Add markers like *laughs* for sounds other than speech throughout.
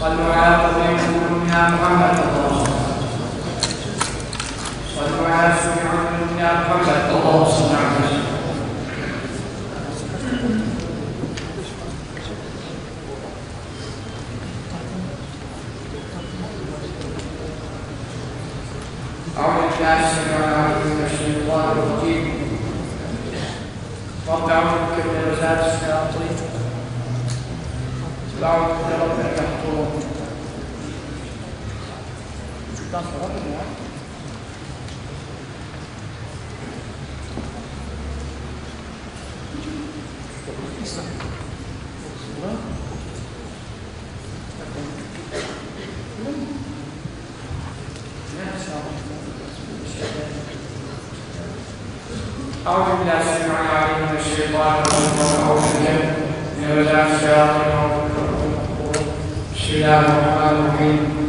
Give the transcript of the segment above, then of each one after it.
صلوا على رسولنا محمد. صلوا على قبيل محمد Ja, pak zijn al alle scenario's. Oude internationale belangen van team. Wat daarom kunnen we ik. يحضرون أعوذ بالله من الشيطان الرجيم وأعوذ بك من الشياطين بسم الله الرحمن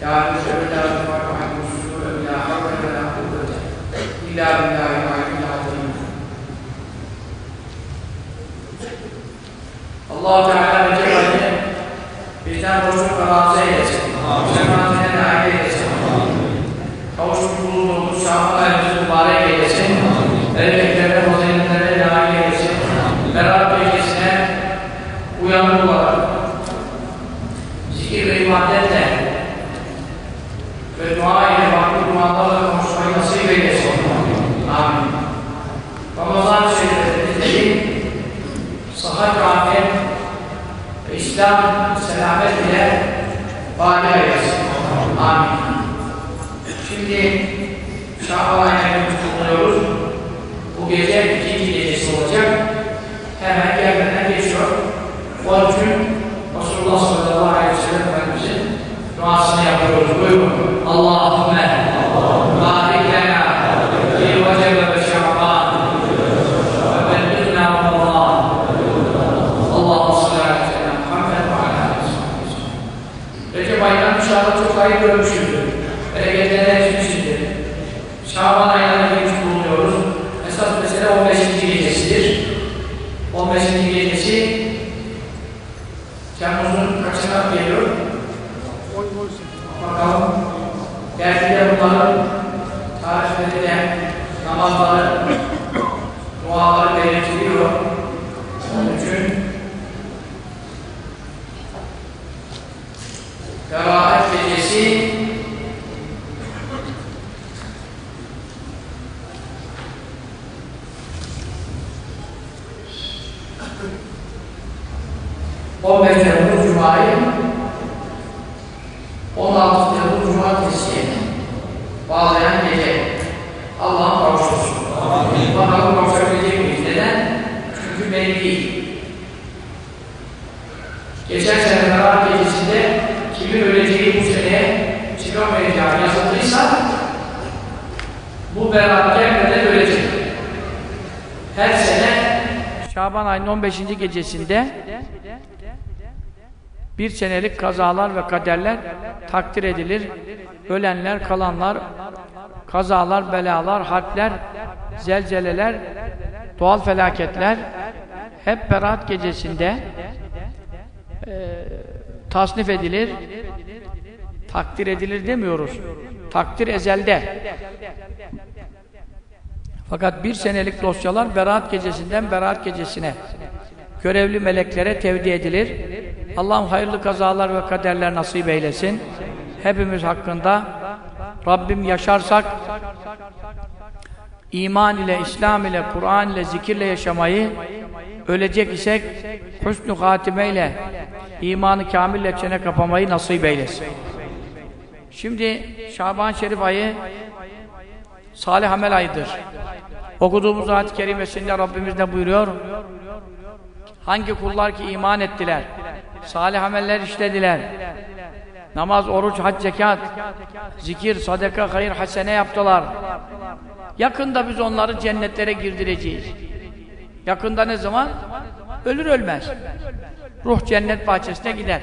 Ya Reşe ve la tefakku anhu ve la havle ve la kuvvete illa billahi aliyyil azim. Allah-u Teala ve Celle bizden boşluk ve razı eylesin. Cemaatine nail eylesin. Kavuşmuş bulunduğumuz şahı mübarek eylesin. İslam selamet ile bâli eylesin. Amin. Şimdi Şaban ayına bulunuyoruz. Bu gece ikinci gecesi olacak. Hemen gelmeden geçiyor. Onun için Resulullah sallallahu aleyhi ve sellem Efendimizin duasını yapıyoruz. Buyurun. Allahümme barik lena fi Recep ve Şaban ve bellighna Ramazan. Allahu sallallahu aleyhi ve sellem Muhammed ve ala aleyhi ve sellem. Recep ayından inşallah çok hayır görmüşüzdür. Bereketlerine etmişizdir. Şaban ayına girmiş bulunuyoruz. Esas mesele 15. gecesidir. 15. gecesi Temmuz'un kaçına geliyor? Bakalım. Dergide bunların tarihlerinde namazları, duaları belirtiliyor. Onun için Kerahat gecesi On beş Temmuz Cuma'yı 16 Temmuz Cumartesi'ye bağlayan gece Allah'ın kavuştursun. Bakalım kavuşabilecek miyiz? Neden? Çünkü belli değil. Geçen sene Berat gecesinde kimin öleceği bu sene çıkamayacağı yazıldıysa bu Berat gelmeden ölecek. Her sene Şaban ayının 15. gecesinde bir senelik kazalar ve kaderler takdir edilir. Ölenler, kalanlar kazalar, belalar, harpler, zelzeleler, doğal felaketler hep Berat gecesinde e, tasnif edilir, takdir edilir demiyoruz. Takdir ezelde. Fakat bir senelik dosyalar Berat gecesinden Berat gecesine görevli meleklere tevdi edilir. Allah'ım hayırlı kazalar ve kaderler nasip eylesin. Hepimiz hakkında Rabbim yaşarsak iman ile, İslam ile, Kur'an ile, zikirle yaşamayı ölecek isek hüsnü hatime ile imanı kamille çene kapamayı nasip eylesin. Şimdi Şaban Şerif ayı salih amel ayıdır. Okuduğumuz ayet-i kerimesinde Rabbimiz ne buyuruyor? Hangi kullar ki iman ettiler, salih ameller işlediler, namaz, oruç, hac, zekat, zikir, sadaka, hayır, hasene yaptılar. Yakında biz onları cennetlere girdireceğiz. Yakında ne zaman? Ölür ölmez. Ruh cennet bahçesine gider.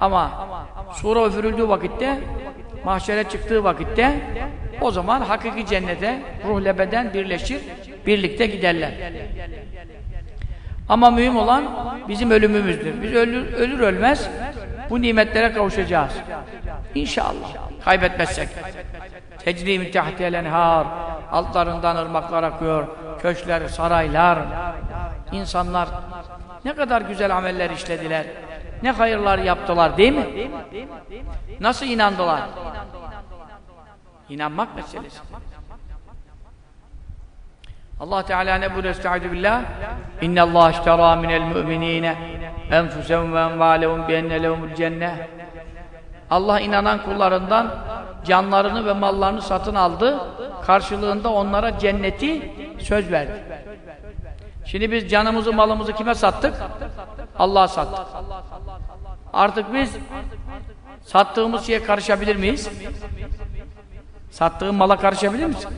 Ama sura üfürüldüğü vakitte, mahşere çıktığı vakitte o zaman hakiki cennete ruh beden birleşir, birlikte giderler. Ama mühim olan bizim ölümümüzdür. Biz ölür, ölür ölmez bu nimetlere kavuşacağız. İnşallah. Kaybetmezsek. Tecri min tahtiyel enhar. Altlarından ırmaklar akıyor. Köşkler, saraylar. insanlar ne kadar güzel ameller işlediler. Ne hayırlar yaptılar değil mi? Nasıl inandılar? İnanmak meselesi. Allah Teala ne buyuruyor? Estaizu billah. İnne Allah iştera minel müminine enfusehum ve envalehum bi enne cenneh. Allah inanan kullarından canlarını ve mallarını satın aldı. Karşılığında onlara cenneti söz verdi. Şimdi biz canımızı, malımızı kime sattık? Allah'a sattık. Artık biz sattığımız şeye karışabilir miyiz? Sattığın mala karışabilir misin?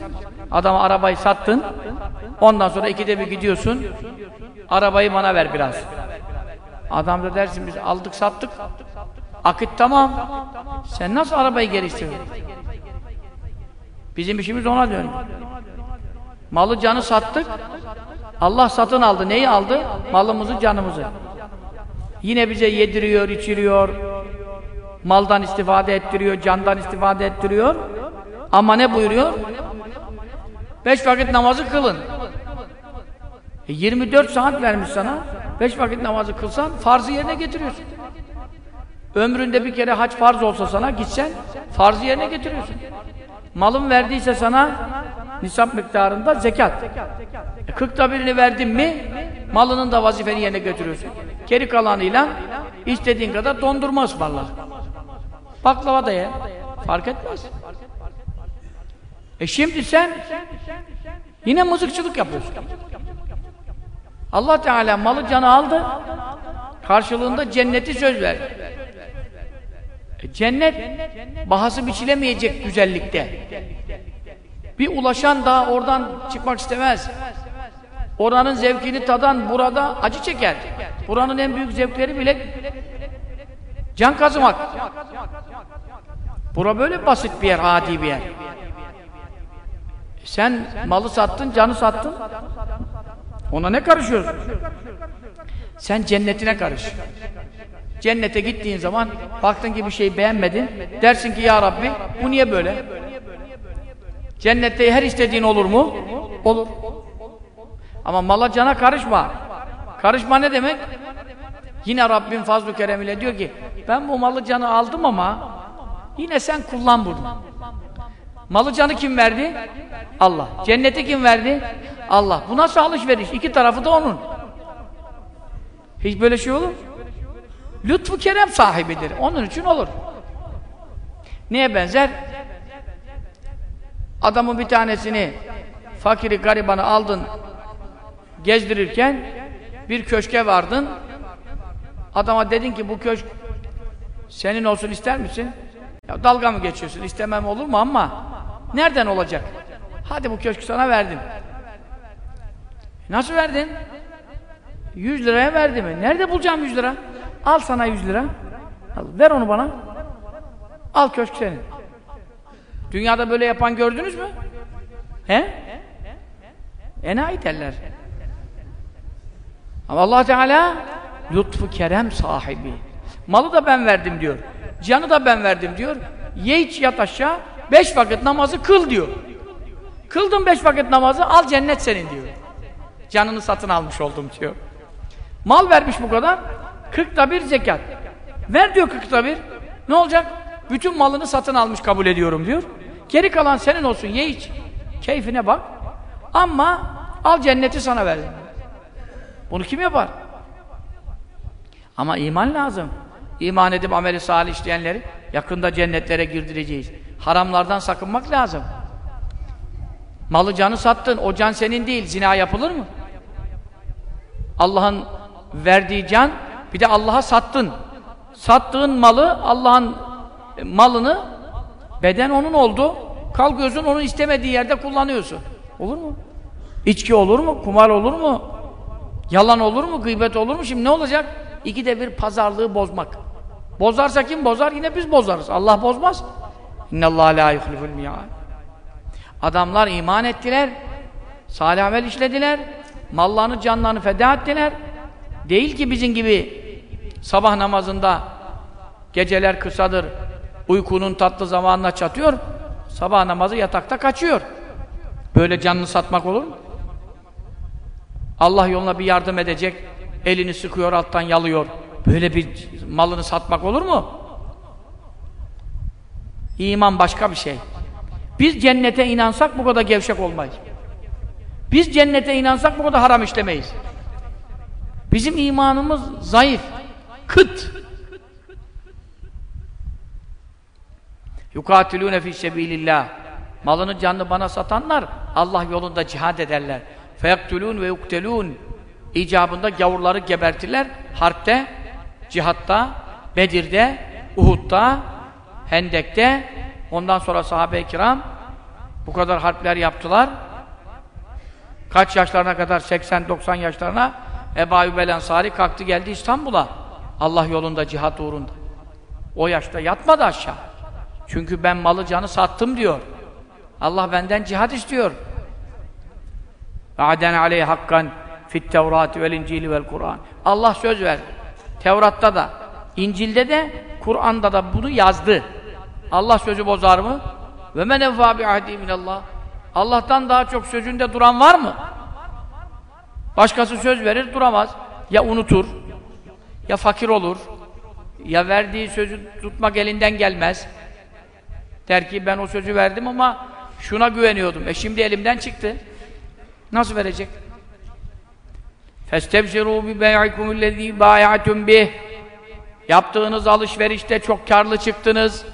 Adama arabayı sattın, ondan sonra ikide bir gidiyorsun, arabayı bana ver biraz. Adam da dersin biz aldık sattık, akit tamam. Sen nasıl arabayı geri istiyorsun? Bizim işimiz ona döndü. Malı canı sattık, Allah satın aldı. Neyi aldı? Malımızı, canımızı. Yine bize yediriyor, içiriyor, maldan istifade ettiriyor, candan istifade ettiriyor. Ama ne buyuruyor? Beş vakit namazı kılın. E 24 saat vermiş sana. Beş vakit namazı kılsan farzı yerine getiriyorsun. Ömründe bir kere hac farz olsa sana gitsen farzı yerine getiriyorsun. Malın verdiyse sana nisap miktarında zekat. E 40'ta birini verdin mi malının da vazifeni yerine götürüyorsun. Geri kalanıyla istediğin kadar dondurma ısmarla. Baklava da ye. Fark etmez. E şimdi sen yine mızıkçılık yapıyorsun. Allah Teala malı canı aldı. Karşılığında cenneti söz verdi. E cennet bahası biçilemeyecek güzellikte. Bir ulaşan da oradan çıkmak istemez. Oranın zevkini tadan burada acı çeker. Buranın en büyük zevkleri bile can kazımak. Bura böyle basit bir yer, adi bir yer. Sen malı sattın, canı sattın. Ona ne karışıyorsun? Sen cennetine karış. Cennete gittiğin zaman baktın ki bir şey beğenmedin. Dersin ki ya Rabbi bu niye böyle? Cennette her istediğin olur mu? Olur. Ama mala cana karışma. Karışma ne demek? Yine Rabbim fazl-ı kerem ile diyor ki ben bu malı canı aldım ama yine sen kullan bunu. Malı canı kim verdi? Allah. Cenneti kim verdi? Allah. Bu nasıl alışveriş? İki tarafı da onun. Hiç böyle şey olur Lütfu kerem sahibidir. Onun için olur. Neye benzer? Adamın bir tanesini fakiri garibanı aldın gezdirirken bir köşke vardın adama dedin ki bu köşk senin olsun ister misin? Ya dalga mı geçiyorsun? İstemem olur mu ama nereden olacak? Hadi bu köşkü sana verdim. Nasıl verdin? 100 liraya verdi mi? Nerede bulacağım 100 lira? Al sana 100 lira. Al, ver onu bana. Al köşk senin. Dünyada böyle yapan gördünüz mü? He? Enayi derler. Ama Allah Teala lütfu kerem sahibi. Malı da ben verdim diyor. Canı da ben verdim diyor. Ye iç yat aşağı. Beş vakit namazı kıl diyor. Kıldın beş vakit namazı al cennet senin diyor. Canını satın almış oldum diyor. Mal vermiş bu kadar. Kırkta bir zekat. Ver diyor kırkta bir. Ne olacak? Bütün malını satın almış kabul ediyorum diyor. Geri kalan senin olsun ye iç. Keyfine bak. Ama al cenneti sana verdim. Bunu kim yapar? Ama iman lazım. İman edip ameli salih işleyenleri yakında cennetlere girdireceğiz. Haramlardan sakınmak lazım. Malı canı sattın, o can senin değil. Zina yapılır mı? Allah'ın verdiği can, bir de Allah'a sattın. Sattığın malı, Allah'ın malını, beden onun oldu. Kal gözün onun istemediği yerde kullanıyorsun. Olur mu? İçki olur mu? Kumar olur mu? Yalan olur mu? Gıybet olur mu? Şimdi ne olacak? İkide bir pazarlığı bozmak. Bozarsa kim bozar? Yine biz bozarız. Allah bozmaz. İnnallâhe lâ yuhliful mi'âd. Adamlar iman ettiler. Salih amel işlediler. Mallarını, canlarını feda ettiler. Değil ki bizim gibi sabah namazında geceler kısadır. Uykunun tatlı zamanına çatıyor. Sabah namazı yatakta kaçıyor. Böyle canını satmak olur mu? Allah yoluna bir yardım edecek. Elini sıkıyor, alttan yalıyor. Böyle bir malını satmak olur mu? İman başka bir şey. Biz cennete inansak bu kadar gevşek olmayız. Biz cennete inansak bu kadar haram işlemeyiz. Bizim imanımız zayıf, kıt. Yukatilûne fî sebîlillâh. Malını canını bana satanlar Allah yolunda cihad ederler. Feyaktulûn ve yuktelûn. İcabında gavurları gebertirler. Harpte, cihatta, Bedir'de, Uhud'da, Hendek'te, ondan sonra sahabe-i kiram bu kadar harpler yaptılar. Kaç yaşlarına kadar? 80-90 yaşlarına Ebu Ayyub Ensari kalktı geldi İstanbul'a. Allah yolunda, cihat uğrunda. O yaşta yatmadı aşağı. Çünkü ben malı canı sattım diyor. Allah benden cihat istiyor. Aden aleyhi hakkan fit tevrati vel incili vel Kur'an. Allah söz ver. Tevrat'ta da, İncil'de de, Kur'an'da da bunu yazdı. Allah sözü bozar mı? Ve men enfa bi ahdi minallah. Allah'tan daha çok sözünde duran var mı? Başkası söz verir duramaz. Ya unutur, ya fakir olur, ya verdiği sözü tutmak elinden gelmez. Der ki ben o sözü verdim ama şuna güveniyordum. E şimdi elimden çıktı. Nasıl verecek? فَاسْتَبْشِرُوا بِبَيْعِكُمُ الَّذ۪ي بَايَعْتُمْ بِهِ Yaptığınız alışverişte çok karlı çıktınız.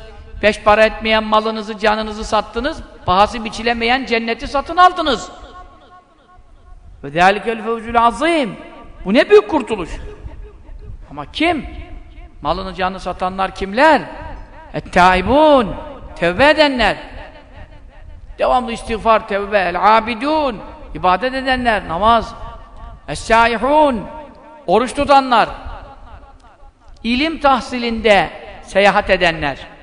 Beş para etmeyen malınızı, canınızı sattınız. Pahası biçilemeyen cenneti satın aldınız. Ve zâlikel fevzül azim. Bu ne büyük kurtuluş. Ama kim? Malını canını satanlar kimler? Et-taibun. Tevbe edenler. Devamlı istiğfar, tevbe. El-abidun. İbadet edenler. Namaz. es Oruç tutanlar. İlim tahsilinde seyahat edenler.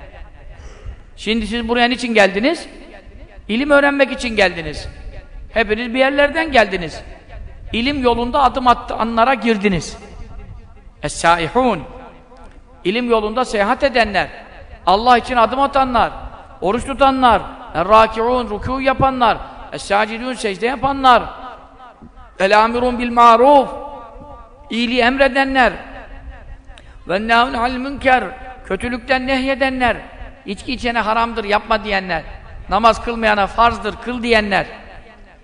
Şimdi siz buraya niçin geldiniz? İlim öğrenmek için geldiniz. Hepiniz bir yerlerden geldiniz. İlim yolunda adım attanlara girdiniz. Es-saihun, ilim yolunda seyahat edenler, Allah için adım atanlar, oruç tutanlar, Er-Raki'un, rükû yapanlar, Es-Sacidûn, secde yapanlar, El-Amirun bil-Ma'ruf, iyiliği emredenler, ve nâhun al münker, kötülükten nehyedenler, içki içene haramdır, yapma diyenler, namaz kılmayana farzdır, kıl diyenler,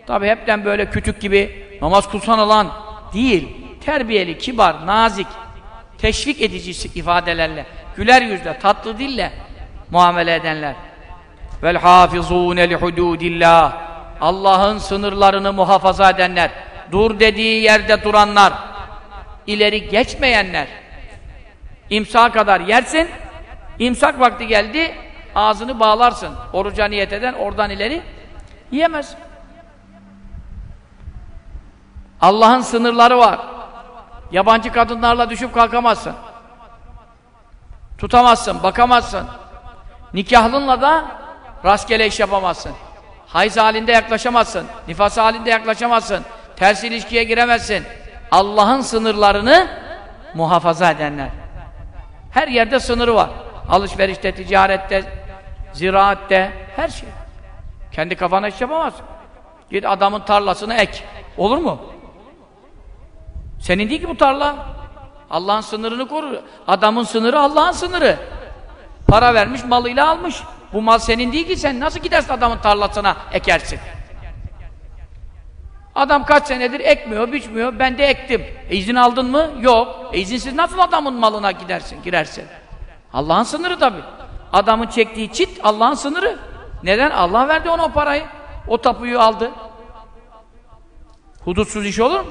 tabi hepten böyle kütük gibi namaz kılsan alan değil, terbiyeli, kibar, nazik, teşvik edici ifadelerle, güler yüzle, tatlı dille muamele edenler. Vel hafizûne li hudûdillâh. Allah'ın sınırlarını muhafaza edenler, dur dediği yerde duranlar, ileri geçmeyenler. İmsak kadar yersin, imsak vakti geldi, ağzını bağlarsın. Oruca niyet eden oradan ileri yiyemez. Allah'ın sınırları var. Yabancı kadınlarla düşüp kalkamazsın. Tutamazsın, bakamazsın. Nikahlınla da rastgele iş yapamazsın. Hayız halinde yaklaşamazsın. Nifas halinde yaklaşamazsın. Ters ilişkiye giremezsin. Allah'ın sınırlarını muhafaza edenler. Her yerde sınırı var. Alışverişte, ticarette, ziraatte, her şey. Kendi kafana iş yapamazsın. Git adamın tarlasını ek. Olur mu? Senin değil ki bu tarla. Allah'ın sınırını korur. Adamın sınırı Allah'ın sınırı. Para vermiş, malıyla almış. Bu mal senin değil ki sen nasıl gidersin adamın tarlasına ekersin? Adam kaç senedir ekmiyor, biçmiyor. Ben de ektim. E, izin aldın mı? Yok. E, izinsiz nasıl adamın malına gidersin, girersin? Allah'ın sınırı tabi. Adamın çektiği çit Allah'ın sınırı. Neden? Allah verdi ona o parayı. O tapuyu aldı. Hudutsuz iş olur mu?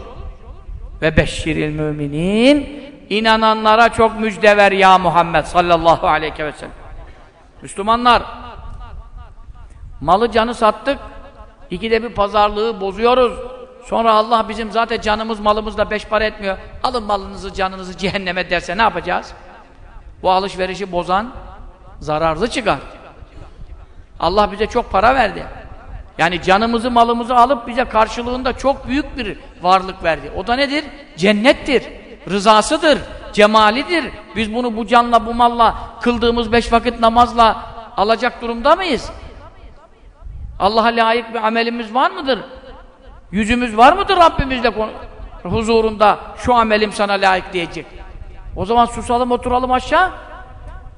Ve beşşiril müminin inananlara çok müjde ver ya Muhammed sallallahu aleyhi ve sellem. Müslümanlar malı canı sattık ikide bir pazarlığı bozuyoruz. Sonra Allah bizim zaten canımız malımızla beş para etmiyor. Alın malınızı canınızı cehenneme derse ne yapacağız? Bu alışverişi bozan zararlı çıkar. Allah bize çok para verdi. Yani canımızı malımızı alıp bize karşılığında çok büyük bir varlık verdi. O da nedir? Cennettir. Rızasıdır. Cemalidir. Biz bunu bu canla bu malla kıldığımız beş vakit namazla alacak durumda mıyız? Allah'a layık bir amelimiz var mıdır? Yüzümüz var mıdır Rabbimizle huzurunda şu amelim sana layık diyecek. O zaman susalım oturalım aşağı.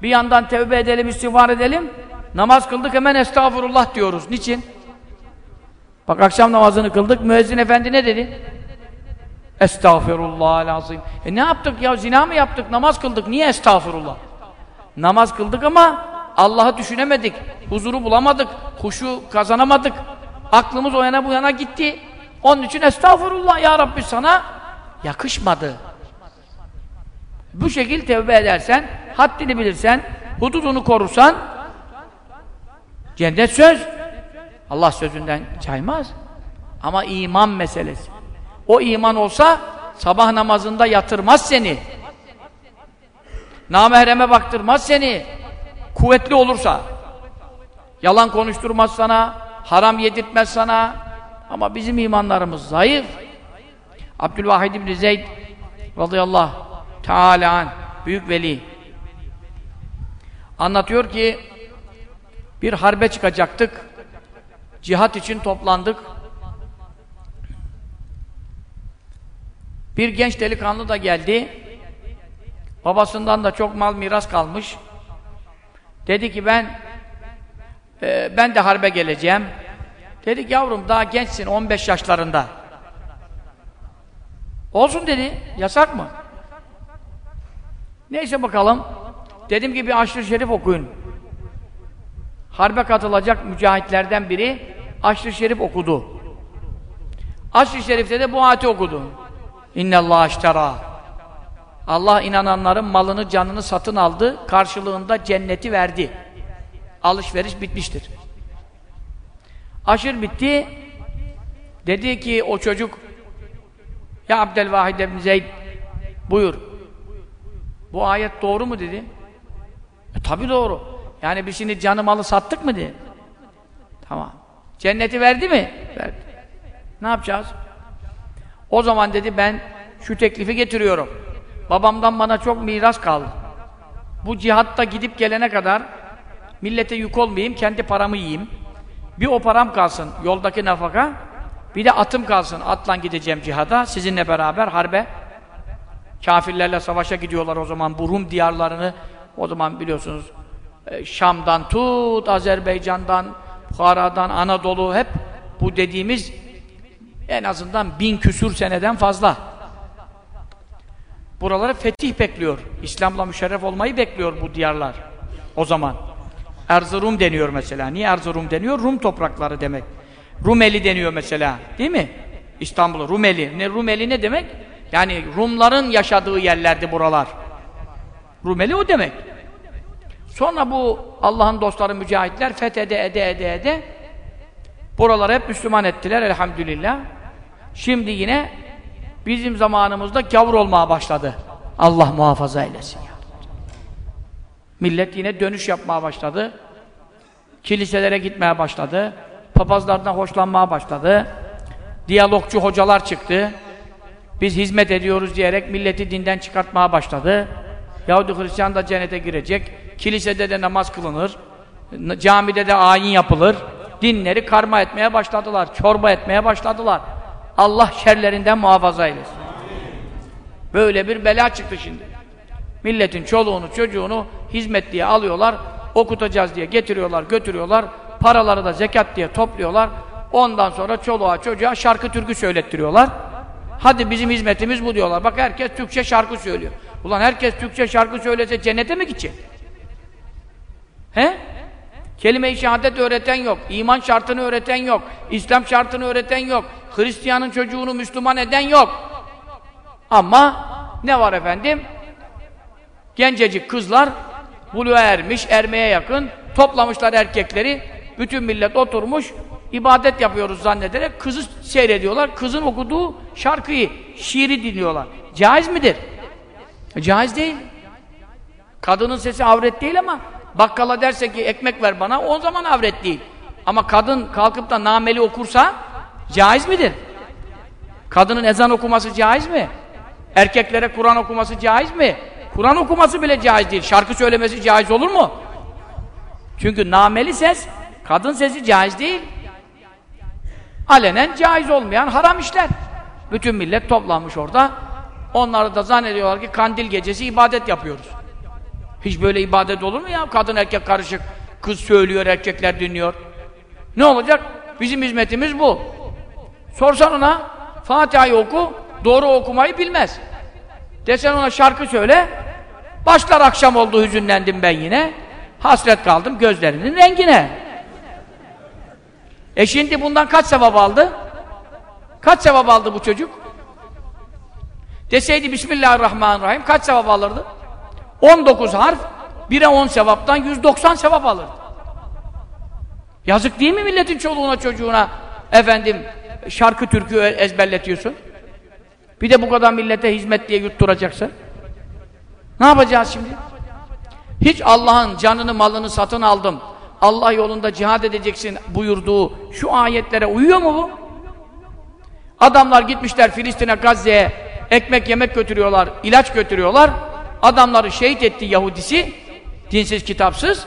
Bir yandan tevbe edelim, istiğfar edelim. Namaz kıldık hemen estağfurullah diyoruz. Niçin? Bak akşam namazını kıldık. Müezzin efendi ne dedi? Estağfirullah lazım. E ne yaptık ya? Zina mı yaptık? Namaz kıldık. Niye estağfurullah? Namaz kıldık ama Allah'ı düşünemedik. Huzuru bulamadık. Huşu kazanamadık. Aklımız o yana bu yana gitti. Onun için estağfurullah ya Rabbi sana yakışmadı. Bu şekilde tevbe edersen, haddini bilirsen, hududunu korursan cennet söz. Allah sözünden caymaz. Ama iman meselesi. O iman olsa sabah namazında yatırmaz seni. Namehreme baktırmaz seni. Kuvvetli olursa. Yalan konuşturmaz sana, haram yedirtmez sana. Ama bizim imanlarımız zayıf. Abdülvahid İbni Zeyd radıyallahu teala büyük veli. Anlatıyor ki bir harbe çıkacaktık. Cihat için toplandık. Bir genç delikanlı da geldi. Babasından da çok mal miras kalmış. Dedi ki ben e, ben de harbe geleceğim. Dedik yavrum daha gençsin 15 yaşlarında. Olsun dedi. Yasak mı Neyse bakalım. Dedim ki bir aşırı şerif okuyun. Harbe katılacak mücahitlerden biri aşırı şerif okudu. Aşırı şerifte de bu ayeti okudu. İnnallâh iştera. Allah inananların malını, canını satın aldı. Karşılığında cenneti verdi. Alışveriş bitmiştir. Aşır bitti. Dedi ki o çocuk Ya Abdülvahid ibn Zeyd buyur bu ayet doğru mu dedi? E tabi doğru. Yani biz şimdi canı malı sattık mı dedi. Tamam. Cenneti verdi mi? Verdi. Ne yapacağız? O zaman dedi ben şu teklifi getiriyorum. Babamdan bana çok miras kaldı. Bu cihatta gidip gelene kadar millete yük olmayayım, kendi paramı yiyeyim. Bir o param kalsın, yoldaki nafaka. Bir de atım kalsın, atla gideceğim cihada, sizinle beraber harbe Kafirlerle savaşa gidiyorlar o zaman bu Rum diyarlarını o zaman biliyorsunuz e, Şam'dan tut, Azerbaycan'dan, Bukhara'dan, Anadolu hep bu dediğimiz en azından bin küsur seneden fazla. Buraları fetih bekliyor. İslam'la müşerref olmayı bekliyor bu diyarlar. O zaman. Erzurum deniyor mesela. Niye Erzurum deniyor? Rum toprakları demek. Rumeli deniyor mesela. Değil mi? İstanbul'u Rumeli. Ne Rumeli ne demek? Yani Rumların yaşadığı yerlerdi buralar. Rumeli o demek. Sonra bu Allah'ın dostları mücahitler fethede ede ede ede buraları hep Müslüman ettiler elhamdülillah. Şimdi yine bizim zamanımızda gavur olmaya başladı. Allah muhafaza eylesin ya. Millet yine dönüş yapmaya başladı. Kiliselere gitmeye başladı. Papazlardan hoşlanmaya başladı. Diyalogçu hocalar çıktı. Biz hizmet ediyoruz diyerek milleti dinden çıkartmaya başladı. Yahudi Hristiyan da cennete girecek. Kilisede de namaz kılınır. Camide de ayin yapılır. Dinleri karma etmeye başladılar. Çorba etmeye başladılar. Allah şerlerinden muhafaza eylesin. Böyle bir bela çıktı şimdi. Milletin çoluğunu çocuğunu hizmet diye alıyorlar. Okutacağız diye getiriyorlar götürüyorlar. Paraları da zekat diye topluyorlar. Ondan sonra çoluğa çocuğa şarkı türkü söylettiriyorlar. Hadi bizim hizmetimiz bu diyorlar. Bak herkes Türkçe şarkı söylüyor. Ulan herkes Türkçe şarkı söylese cennete mi gidecek? He? Kelime-i şehadet öğreten yok. iman şartını öğreten yok. İslam şartını öğreten yok. Hristiyanın çocuğunu Müslüman eden yok. Ama ne var efendim? Gencecik kızlar buluğa ermiş, ermeye yakın toplamışlar erkekleri. Bütün millet oturmuş ibadet yapıyoruz zannederek kızı seyrediyorlar. Kızın okuduğu şarkıyı, şiiri dinliyorlar. Caiz midir? E, caiz değil. Kadının sesi avret değil ama bakkala derse ki ekmek ver bana o zaman avret değil. Ama kadın kalkıp da nameli okursa caiz midir? Kadının ezan okuması caiz mi? Erkeklere Kur'an okuması caiz mi? Kur'an okuması bile caiz değil. Şarkı söylemesi caiz olur mu? Çünkü nameli ses, kadın sesi caiz değil. Alenen caiz olmayan haram işler. Bütün millet toplanmış orada. Onları da zannediyorlar ki kandil gecesi ibadet yapıyoruz. Hiç böyle ibadet olur mu ya? Kadın erkek karışık. Kız söylüyor, erkekler dinliyor. Ne olacak? Bizim hizmetimiz bu. Sorsan ona, Fatiha'yı oku, doğru okumayı bilmez. Desen ona şarkı söyle, başlar akşam oldu hüzünlendim ben yine. Hasret kaldım gözlerinin rengine. E şimdi bundan kaç sevap aldı? Kaç sevap aldı bu çocuk? Deseydi Bismillahirrahmanirrahim kaç sevap alırdı? 19 harf, 1'e 10 sevaptan 190 sevap alırdı. Yazık değil mi milletin çoluğuna çocuğuna efendim şarkı türkü ezberletiyorsun? Bir de bu kadar millete hizmet diye yutturacaksın. Ne yapacağız şimdi? Hiç Allah'ın canını malını satın aldım. Allah yolunda cihad edeceksin buyurduğu şu ayetlere uyuyor mu bu? Adamlar gitmişler Filistin'e, Gazze'ye ekmek yemek götürüyorlar, ilaç götürüyorlar. Adamları şehit etti Yahudisi, dinsiz kitapsız.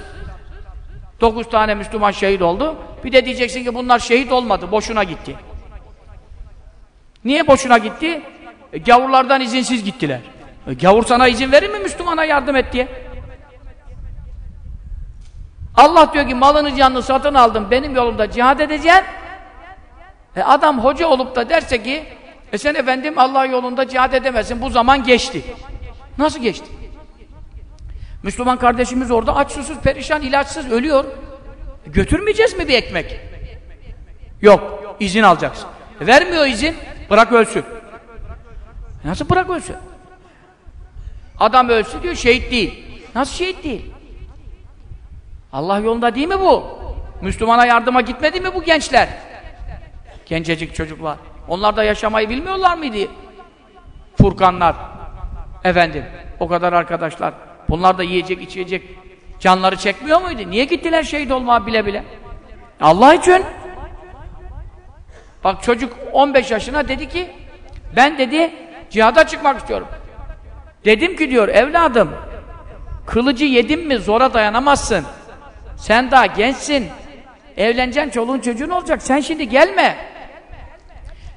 Dokuz tane Müslüman şehit oldu. Bir de diyeceksin ki bunlar şehit olmadı, boşuna gitti. Niye boşuna gitti? E, gavurlardan izinsiz gittiler. E, gavur sana izin verir mi Müslümana yardım et diye? Allah diyor ki malını canını satın aldım benim yolumda cihad edeceksin. E adam hoca olup da derse ki e sen efendim Allah yolunda cihad edemezsin bu zaman geçti. Nasıl geçti? Müslüman kardeşimiz orada aç susuz perişan ilaçsız ölüyor. E götürmeyeceğiz mi bir ekmek? Yok. izin alacaksın. E vermiyor izin. Bırak ölsün. E nasıl bırak ölsün? Adam ölsün diyor şehit değil. Nasıl şehit değil? Allah yolunda değil mi bu? Müslümana yardıma gitmedi mi bu gençler? Gencecik çocuklar. Onlar da yaşamayı bilmiyorlar mıydı? Furkanlar. Efendim, o kadar arkadaşlar. Bunlar da yiyecek, içecek canları çekmiyor muydu? Niye gittiler şehit olmaya bile bile? Allah için. Bak çocuk 15 yaşına dedi ki ben dedi cihada çıkmak istiyorum. Dedim ki diyor evladım kılıcı yedin mi zora dayanamazsın. Sen daha gençsin. Evleneceksin, çoluğun çocuğun olacak. Sen şimdi gelme.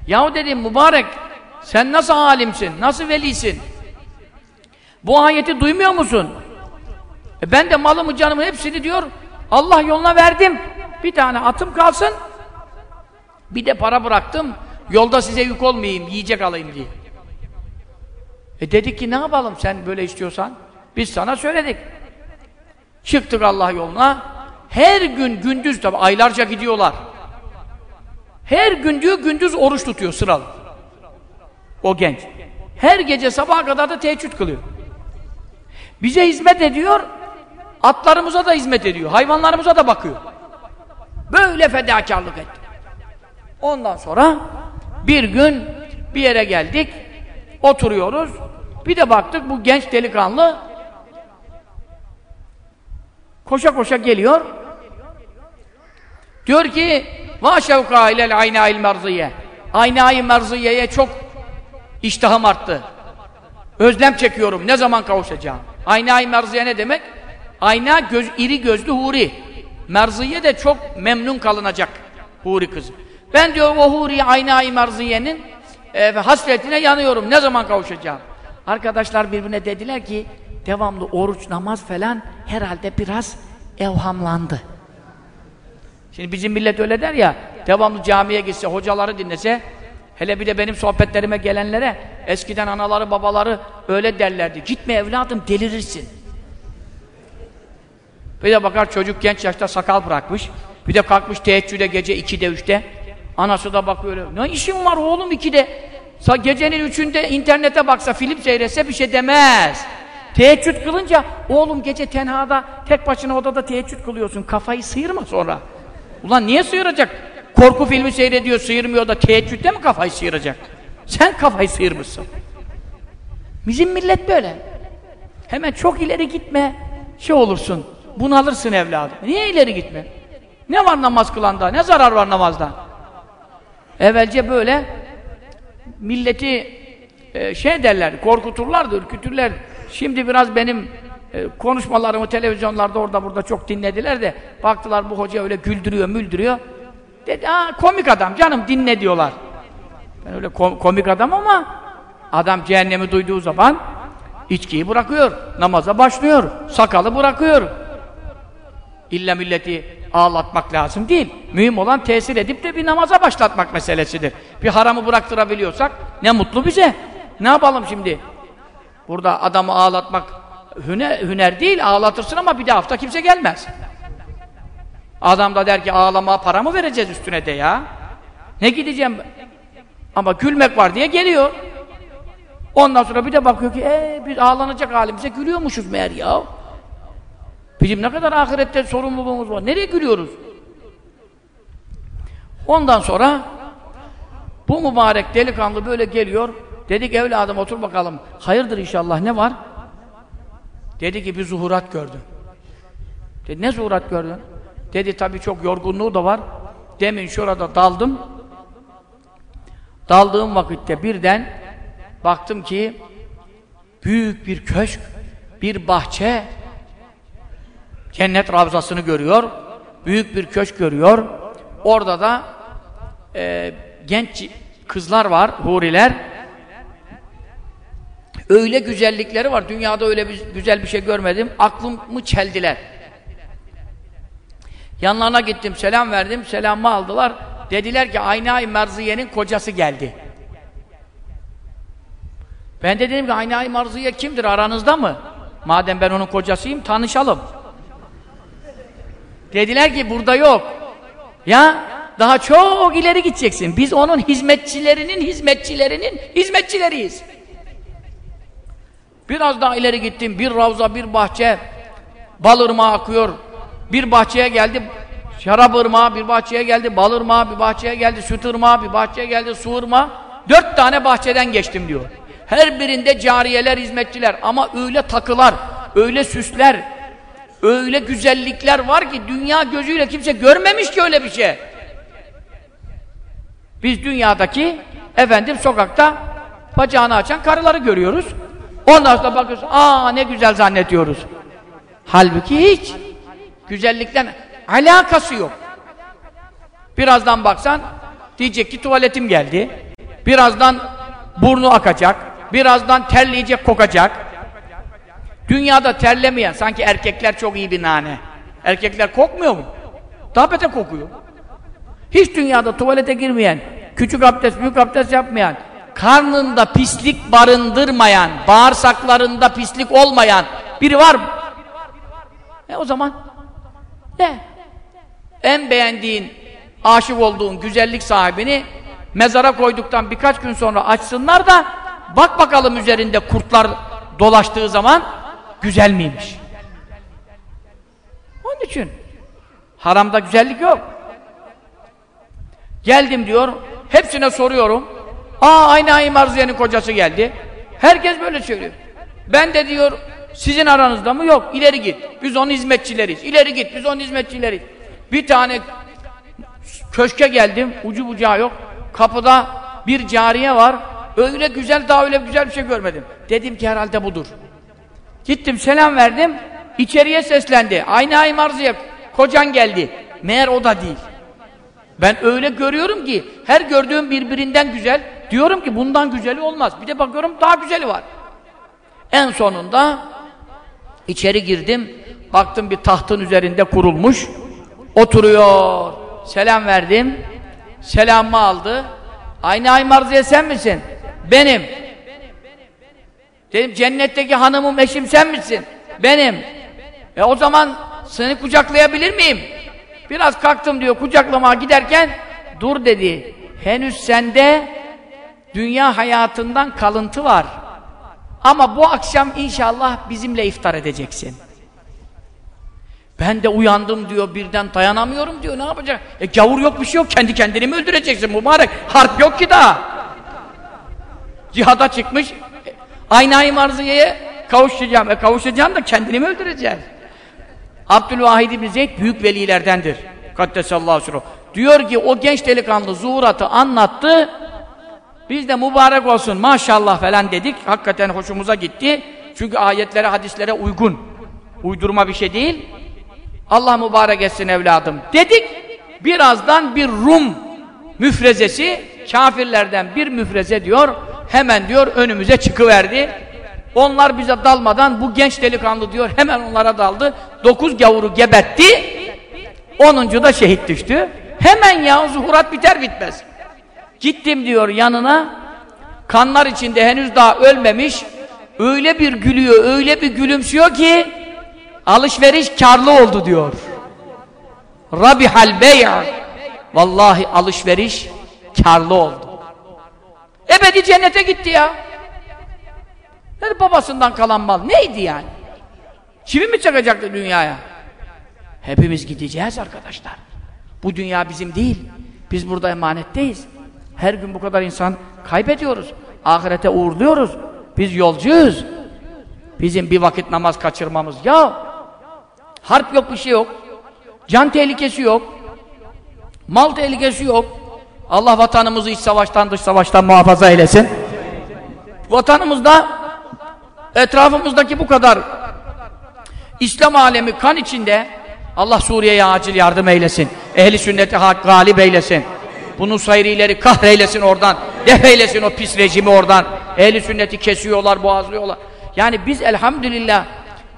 Yahu dedim mübarek, sen nasıl alimsin, nasıl velisin? Bu ayeti duymuyor musun? E ben de malımı, canımı hepsini diyor, Allah yoluna verdim. Bir tane atım kalsın, bir de para bıraktım, yolda size yük olmayayım, yiyecek alayım diye. E dedik ki ne yapalım sen böyle istiyorsan? Biz sana söyledik. Çıktık Allah yoluna. Her gün gündüz tabi aylarca gidiyorlar. Her gün diyor gündüz oruç tutuyor sıralı. O genç. Her gece sabaha kadar da teheccüd kılıyor. Bize hizmet ediyor, atlarımıza da hizmet ediyor, hayvanlarımıza da bakıyor. Böyle fedakarlık etti. Ondan sonra bir gün bir yere geldik, oturuyoruz. Bir de baktık bu genç delikanlı Koşa koşa geliyor. Diyor ki va şevka ilel aynâil merziye. Aynâi merziyeye çok iştahım arttı. Özlem çekiyorum. Ne zaman kavuşacağım? Aynâi merziye ne demek? Ayna göz, iri gözlü huri. Merziye de çok memnun kalınacak huri kızı. Ben diyor o huri aynâi merziyenin e, hasretine yanıyorum. Ne zaman kavuşacağım? Arkadaşlar birbirine dediler ki devamlı oruç, namaz falan herhalde biraz evhamlandı. Şimdi bizim millet öyle der ya, devamlı camiye gitse, hocaları dinlese, hele bir de benim sohbetlerime gelenlere, eskiden anaları babaları öyle derlerdi. Gitme evladım, delirirsin. Bir de bakar çocuk genç yaşta sakal bırakmış, bir de kalkmış teheccüde gece 2'de 3'te, anası da bakıyor, ne işin var oğlum 2'de? Gecenin üçünde internete baksa, film seyretse bir şey demez. Teheccüd kılınca, oğlum gece tenhada, tek başına odada teheccüd kılıyorsun, kafayı sıyırma sonra. Ulan niye sıyıracak? Korku filmi seyrediyor, sıyırmıyor da teheccüde mi kafayı sıyıracak? Sen kafayı sıyırmışsın. Bizim millet böyle. Hemen çok ileri gitme, şey olursun, bunalırsın evladım. Niye ileri gitme? Ne var namaz kılanda, ne zarar var namazda? Evvelce böyle milleti e, şey derler, korkuturlardı, ürkütürler. Şimdi biraz benim e, konuşmalarımı televizyonlarda orada burada çok dinlediler de baktılar bu hoca öyle güldürüyor, müldürüyor. Dedi, aa komik adam canım dinle diyorlar. Ben öyle kom komik adam ama adam cehennemi duyduğu zaman içkiyi bırakıyor, namaza başlıyor, sakalı bırakıyor. İlla milleti ağlatmak lazım değil. Mühim olan tesir edip de bir namaza başlatmak meselesidir. Bir haramı bıraktırabiliyorsak ne mutlu bize. Ne yapalım şimdi? Burada adamı ağlatmak hüner, hüner değil, ağlatırsın ama bir de hafta kimse gelmez. Adam da der ki ağlama para mı vereceğiz üstüne de ya? Ne gideceğim? Ama gülmek var diye geliyor. Ondan sonra bir de bakıyor ki ee, biz ağlanacak halimize gülüyormuşuz meğer ya. Bizim ne kadar ahirette sorumluluğumuz var. Nereye gülüyoruz? Ondan sonra bu mübarek delikanlı böyle geliyor. Dedik evladım otur bakalım. Hayırdır inşallah ne var? Dedi ki bir zuhurat gördüm. Dedi ne zuhurat gördün? Dedi tabii çok yorgunluğu da var. Demin şurada daldım. Daldığım vakitte birden baktım ki büyük bir köşk, bir bahçe cennet ravzasını görüyor. Büyük bir köşk görüyor. Orada da e, genç kızlar var, huriler. Öyle güzellikleri var. Dünyada öyle bir güzel bir şey görmedim. Aklımı çeldiler. Yanlarına gittim, selam verdim. Selamımı aldılar. Dediler ki Aynai Merziye'nin kocası geldi. Ben de dedim ki Aynai Merziye kimdir? Aranızda mı? Madem ben onun kocasıyım, tanışalım. Dediler ki burada yok. Ya daha çok ileri gideceksin. Biz onun hizmetçilerinin hizmetçilerinin hizmetçileriyiz. Biraz daha ileri gittim. Bir ravza, bir bahçe. Bal akıyor. Bir bahçeye geldi. Şarap ırmağı, bir bahçeye geldi. Bal bir bahçeye geldi. Süt ırmağı, bir bahçeye geldi. Su ırmağı. Dört tane bahçeden geçtim diyor. Her birinde cariyeler, hizmetçiler. Ama öyle takılar, öyle süsler, öyle güzellikler var ki dünya gözüyle kimse görmemiş ki öyle bir şey. Biz dünyadaki efendim sokakta bacağını açan karıları görüyoruz. Ondan sonra bakıyorsun, aa ne güzel zannediyoruz. Halbuki hiç. Güzellikten alakası yok. Birazdan baksan, diyecek ki tuvaletim geldi. Birazdan burnu akacak. Birazdan terleyecek, kokacak. Dünyada terlemeyen, sanki erkekler çok iyi bir nane. Erkekler kokmuyor mu? Daha kokuyor. Hiç dünyada tuvalete girmeyen, küçük abdest, büyük abdest yapmayan, karnında pislik barındırmayan, bağırsaklarında pislik olmayan biri var mı? E o zaman ne? En beğendiğin, aşık olduğun güzellik sahibini mezara koyduktan birkaç gün sonra açsınlar da bak bakalım üzerinde kurtlar dolaştığı zaman güzel miymiş? Onun için haramda güzellik yok. Geldim diyor, hepsine soruyorum. Aa aynı Ayım Arziye'nin kocası geldi. Herkes böyle söylüyor. Ben de diyor, sizin aranızda mı? Yok, ileri git. Biz onun hizmetçileriyiz. İleri git, biz onun hizmetçileriyiz. Bir tane Köşke geldim, ucu bucağı yok. Kapıda bir cariye var. Öyle güzel, daha öyle güzel bir şey görmedim. Dedim ki herhalde budur. Gittim, selam verdim. İçeriye seslendi. Aynı ay marziye, kocan geldi. Meğer o da değil. Ben öyle görüyorum ki, her gördüğüm birbirinden güzel. Diyorum ki bundan güzeli olmaz. Bir de bakıyorum daha güzeli var. En sonunda içeri girdim. Baktım bir tahtın üzerinde kurulmuş. Oturuyor. Selam verdim. Selamımı aldı. Aynı ay marziye sen misin? Benim. Dedim cennetteki hanımım eşim sen misin? Benim. E o zaman seni kucaklayabilir miyim? Biraz kalktım diyor kucaklamaya giderken dur dedi. Henüz sende dünya hayatından kalıntı var. Ama bu akşam inşallah bizimle iftar edeceksin. Ben de uyandım diyor birden dayanamıyorum diyor ne yapacak? E gavur yok bir şey yok kendi kendini mi öldüreceksin mübarek? Harp yok ki daha. Cihada çıkmış aynayı marziyeye kavuşacağım. E kavuşacağım da kendini mi öldüreceğiz? Abdülvahid İbni Zeyd büyük velilerdendir. Kaddesallahu sürü. Diyor ki o genç delikanlı zuhuratı anlattı. Biz de mübarek olsun maşallah falan dedik. Hakikaten hoşumuza gitti. Çünkü ayetlere, hadislere uygun. Uydurma bir şey değil. Allah mübarek etsin evladım dedik. Birazdan bir Rum müfrezesi, kafirlerden bir müfreze diyor, hemen diyor önümüze çıkıverdi. Onlar bize dalmadan bu genç delikanlı diyor hemen onlara daldı. Dokuz gavuru gebetti. Onuncu da şehit düştü. Hemen ya zuhurat biter bitmez. Gittim diyor yanına. Kanlar içinde henüz daha ölmemiş. Öyle bir gülüyor, öyle bir gülümsüyor ki alışveriş karlı oldu diyor. Rabihal bey' Vallahi alışveriş karlı oldu. Ebedi cennete gitti ya. Dedi babasından kalan mal neydi yani? Çivi mi çakacaktı dünyaya? Hepimiz gideceğiz arkadaşlar. Bu dünya bizim değil. Biz burada emanetteyiz. Her gün bu kadar insan kaybediyoruz. Ahirete uğurluyoruz. Biz yolcuyuz. Bizim bir vakit namaz kaçırmamız ya. Harp yok bir şey yok. Can tehlikesi yok. Mal tehlikesi yok. Allah vatanımızı iç savaştan dış savaştan muhafaza eylesin. Vatanımızda etrafımızdaki bu kadar İslam alemi kan içinde Allah Suriye'ye acil yardım eylesin. Ehli sünneti hak galip eylesin. Bunun sayrileri kahreylesin oradan. Def eylesin o pis rejimi oradan. Ehli sünneti kesiyorlar, boğazlıyorlar. Yani biz elhamdülillah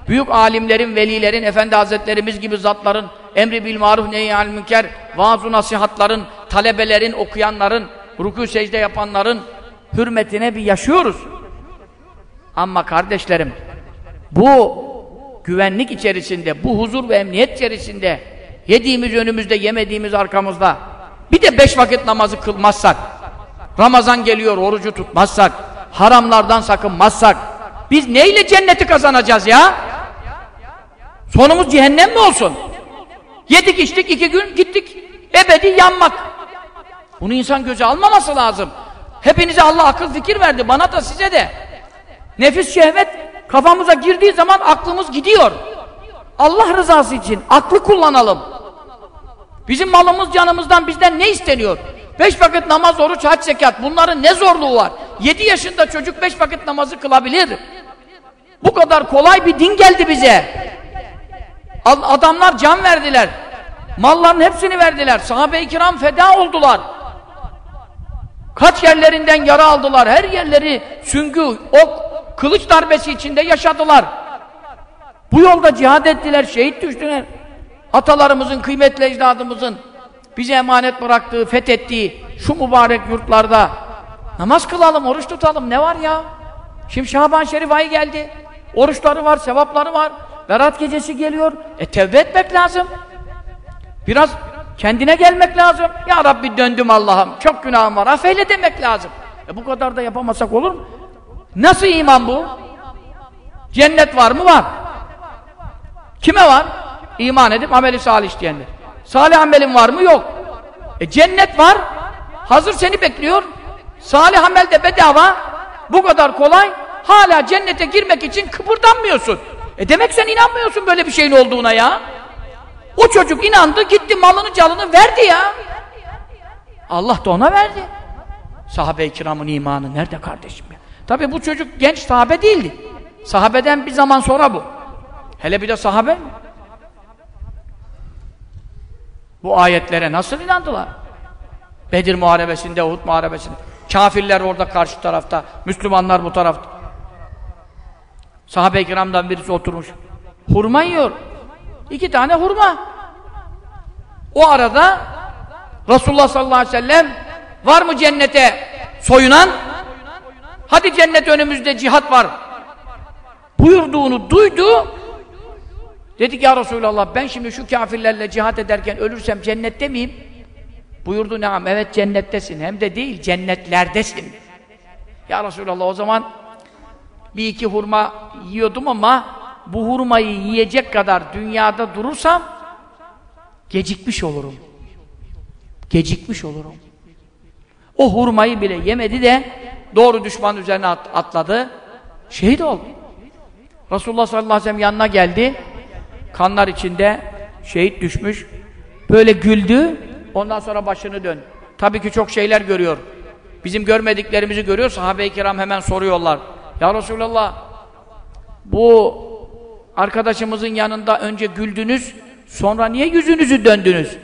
büyük alimlerin, velilerin, efendi hazretlerimiz gibi zatların, emri bil maruf nehyal münker, vaaz nasihatların, talebelerin, okuyanların, rükû secde yapanların hürmetine bir yaşıyoruz. Ama kardeşlerim, bu güvenlik içerisinde, bu huzur ve emniyet içerisinde, yediğimiz önümüzde, yemediğimiz arkamızda, bir de beş vakit namazı kılmazsak, Ramazan geliyor, orucu tutmazsak, haramlardan sakınmazsak, biz neyle cenneti kazanacağız ya? Sonumuz cehennem mi olsun? Yedik içtik iki gün gittik, ebedi yanmak. Bunu insan göze almaması lazım. Hepinize Allah akıl fikir verdi, bana da size de. Nefis şehvet kafamıza girdiği zaman aklımız gidiyor. Allah rızası için aklı kullanalım. Bizim malımız canımızdan bizden ne isteniyor? Beş vakit namaz, oruç, hac, zekat bunların ne zorluğu var? Yedi yaşında çocuk beş vakit namazı kılabilir. Bu kadar kolay bir din geldi bize. Adamlar can verdiler. Malların hepsini verdiler. Sahabe-i kiram feda oldular. Kaç yerlerinden yara aldılar. Her yerleri süngü, ok, kılıç darbesi içinde yaşadılar. Bu yolda cihad ettiler, şehit düştüler. Atalarımızın, kıymetli ecdadımızın bize emanet bıraktığı, fethettiği şu mübarek yurtlarda namaz kılalım, oruç tutalım. Ne var ya? Şimdi Şaban Şerif ayı geldi. Oruçları var, sevapları var. Berat gecesi geliyor. E tevbe etmek lazım. Biraz kendine gelmek lazım. Ya Rabbi döndüm Allah'ım. Çok günahım var. Affeyle demek lazım. E bu kadar da yapamasak olur mu? Nasıl iman bu? Cennet var mı? Var. Kime var? İman edip ameli salih işleyenler. Salih amelin var mı? Yok. E cennet var. Hazır seni bekliyor. Salih amel de bedava. Bu kadar kolay. Hala cennete girmek için kıpırdanmıyorsun. E demek sen inanmıyorsun böyle bir şeyin olduğuna ya. O çocuk inandı, gitti malını calını verdi ya. Allah da ona verdi. Sahabe-i kiramın imanı nerede kardeşim ya? Tabi bu çocuk genç sahabe değildi. Sahabeden bir zaman sonra bu. Hele bir de sahabe mi? Bu ayetlere nasıl inandılar? Bedir Muharebesi'nde, Uhud Muharebesi'nde. Kafirler orada karşı tarafta, Müslümanlar bu tarafta. Sahabe-i kiramdan birisi oturmuş. Hurma yiyor. İki tane hurma. O arada Resulullah sallallahu aleyhi ve sellem var mı cennete soyunan? Hadi cennet önümüzde cihat var. Buyurduğunu duydu. Dedi ki ya Resulallah ben şimdi şu kafirlerle cihat ederken ölürsem cennette miyim? Buyurdu neam evet cennettesin hem de değil cennetlerdesin. Ya Resulallah o zaman bir iki hurma yiyordum ama bu hurmayı yiyecek kadar dünyada durursam gecikmiş olurum. Gecikmiş olurum. O hurmayı bile yemedi de doğru düşman üzerine atladı. Şehit oldu. Resulullah sallallahu aleyhi ve sellem yanına geldi. Kanlar içinde şehit düşmüş. Böyle güldü. Ondan sonra başını dön. Tabii ki çok şeyler görüyor. Bizim görmediklerimizi görüyor. Sahabe-i kiram hemen soruyorlar. Ya Resulallah bu arkadaşımızın yanında önce güldünüz sonra niye yüzünüzü döndünüz?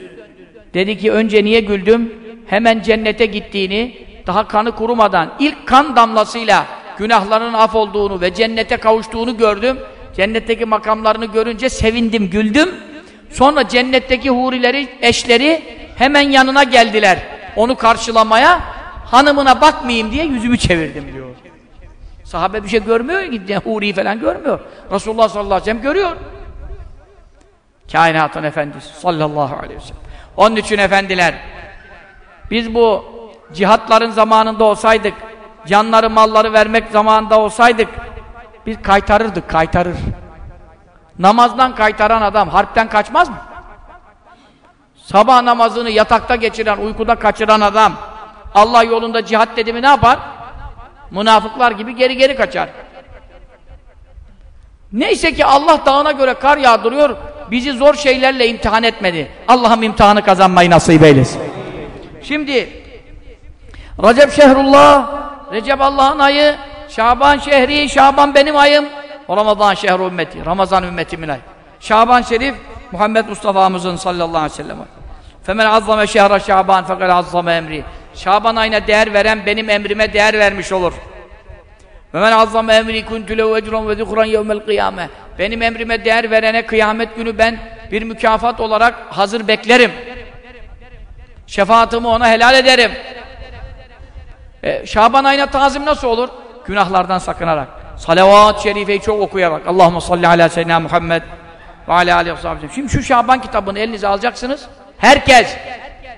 Dedi ki önce niye güldüm? Hemen cennete gittiğini daha kanı kurumadan ilk kan damlasıyla günahlarının af olduğunu ve cennete kavuştuğunu gördüm. Cennetteki makamlarını görünce sevindim, güldüm. Sonra cennetteki hurileri, eşleri hemen yanına geldiler. Onu karşılamaya hanımına bakmayayım diye yüzümü çevirdim diyor. Sahabe bir şey görmüyor ki, huri falan görmüyor. Resulullah sallallahu aleyhi ve sellem görüyor. Kainatın efendisi sallallahu aleyhi ve sellem. Onun için efendiler, biz bu cihatların zamanında olsaydık, canları malları vermek zamanında olsaydık, biz kaytarırdık, kaytarır. Namazdan kaytaran adam harpten kaçmaz mı? Sabah namazını yatakta geçiren, uykuda kaçıran adam Allah yolunda cihat dedi mi ne yapar? Münafıklar gibi geri geri kaçar. Neyse ki Allah dağına göre kar yağdırıyor, bizi zor şeylerle imtihan etmedi. Allah'ım imtihanı kazanmayı nasip eylesin. Şimdi Recep Şehrullah, Recep Allah'ın ayı, Şaban şehri, Şaban benim ayım, Ramazan şehri ümmeti, Ramazan ümmetimin ayı. Şaban Şerif, Muhammed Mustafa'mızın sallallahu aleyhi ve sellem. Femen azzame şehre Şaban fekal azzame emri. Şaban ayına değer veren benim emrime değer vermiş olur. Ve men azzam emri kuntu lehu ecrun ve zikran yevmel kıyame. Benim emrime değer verene kıyamet günü ben bir mükafat olarak hazır beklerim. Şefaatimi ona helal ederim. E, Şaban ayına tazim nasıl olur? Günahlardan sakınarak. Salavat-ı şerifeyi çok okuyarak. Allahumme salli ala seyyidina Muhammed ve ala aleyhi ve Şimdi şu Şaban kitabını elinize alacaksınız. Herkes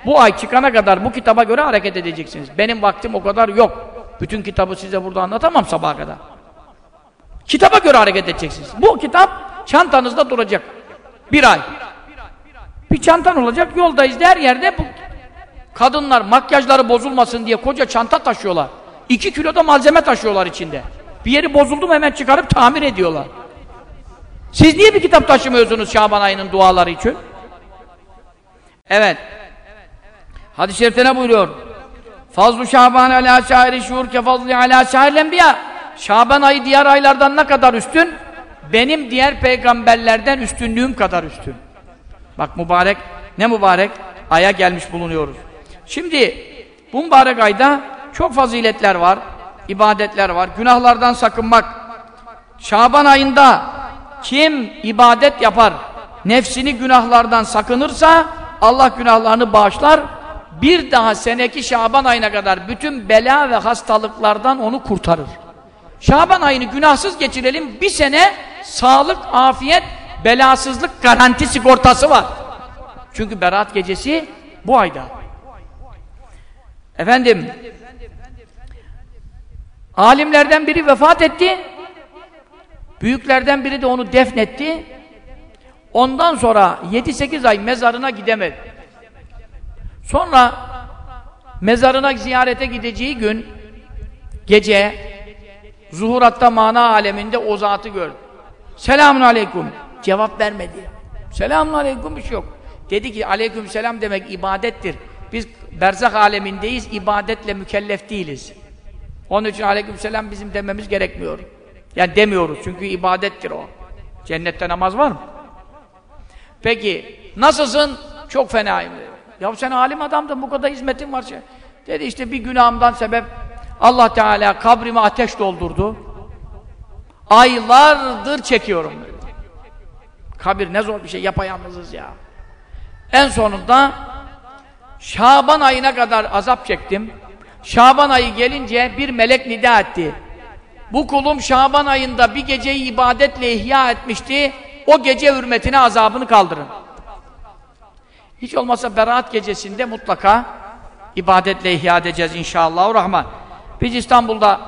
bu ay çıkana kadar bu kitaba göre hareket edeceksiniz. Benim vaktim o kadar yok. Bütün kitabı size burada anlatamam sabaha kadar. Kitaba göre hareket edeceksiniz. Bu kitap çantanızda duracak. Bir ay. Bir çantan olacak, yoldayız her yerde bu kadınlar makyajları bozulmasın diye koca çanta taşıyorlar. İki kiloda malzeme taşıyorlar içinde. Bir yeri bozuldu mu hemen çıkarıp tamir ediyorlar. Siz niye bir kitap taşımıyorsunuz Şaban ayının duaları için? Evet. Hadis-i şerifte ne buyuruyor? Fazlu Şaban ala şairi şuur ke fazli ala şair enbiya. Şaban ayı diğer aylardan ne kadar üstün? Benim diğer peygamberlerden üstünlüğüm kadar üstün. Bak mübarek, ne mübarek aya gelmiş bulunuyoruz. Şimdi bu mübarek ayda çok faziletler var, ibadetler var. Günahlardan sakınmak. Şaban ayında kim ibadet yapar, nefsini günahlardan sakınırsa Allah günahlarını bağışlar bir daha seneki Şaban ayına kadar bütün bela ve hastalıklardan onu kurtarır. Şaban ayını günahsız geçirelim, bir sene sağlık, afiyet, belasızlık garanti sigortası var. Çünkü Berat gecesi bu ayda. Efendim, alimlerden biri vefat etti, büyüklerden biri de onu defnetti, ondan sonra 7-8 ay mezarına gidemedi. Sonra mezarına ziyarete gideceği gün gece zuhuratta mana aleminde o zatı gördü. Selamun aleyküm. Cevap vermedi. Selamun aleyküm bir şey yok. Dedi ki aleyküm selam demek ibadettir. Biz berzak alemindeyiz, ibadetle mükellef değiliz. Onun için aleykümselam bizim dememiz gerekmiyor. Yani demiyoruz çünkü ibadettir o. Cennette namaz var mı? Peki, nasılsın? Çok fenayım. Ya sen alim adamdın, bu kadar hizmetin var. Dedi işte bir günahımdan sebep Allah Teala kabrimi ateş doldurdu. Aylardır çekiyorum. Kabir ne zor bir şey, yapayalnızız ya. En sonunda Şaban ayına kadar azap çektim. Şaban ayı gelince bir melek nida etti. Bu kulum Şaban ayında bir geceyi ibadetle ihya etmişti. O gece hürmetine azabını kaldırın. Hiç olmazsa beraat gecesinde mutlaka ibadetle ihya edeceğiz inşallah. Rahman. Biz İstanbul'da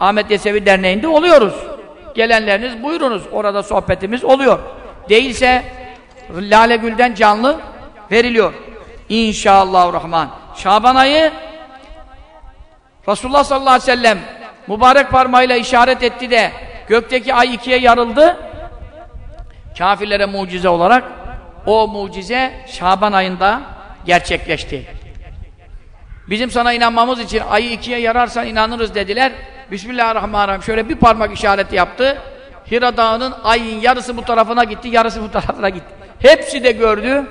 Ahmet Yesevi Derneği'nde oluyoruz. Gelenleriniz buyurunuz. Orada sohbetimiz oluyor. Değilse Lale Gül'den canlı veriliyor. İnşallah Rahman. Şaban ayı Resulullah sallallahu aleyhi ve sellem mübarek parmağıyla işaret etti de gökteki ay ikiye yarıldı. Kafirlere mucize olarak o mucize Şaban ayında gerçekleşti. Bizim sana inanmamız için ayı ikiye yararsan inanırız dediler. Bismillahirrahmanirrahim. Şöyle bir parmak işareti yaptı. Hira Dağı'nın ayın yarısı bu tarafına gitti, yarısı bu tarafına gitti. Hepsi de gördü.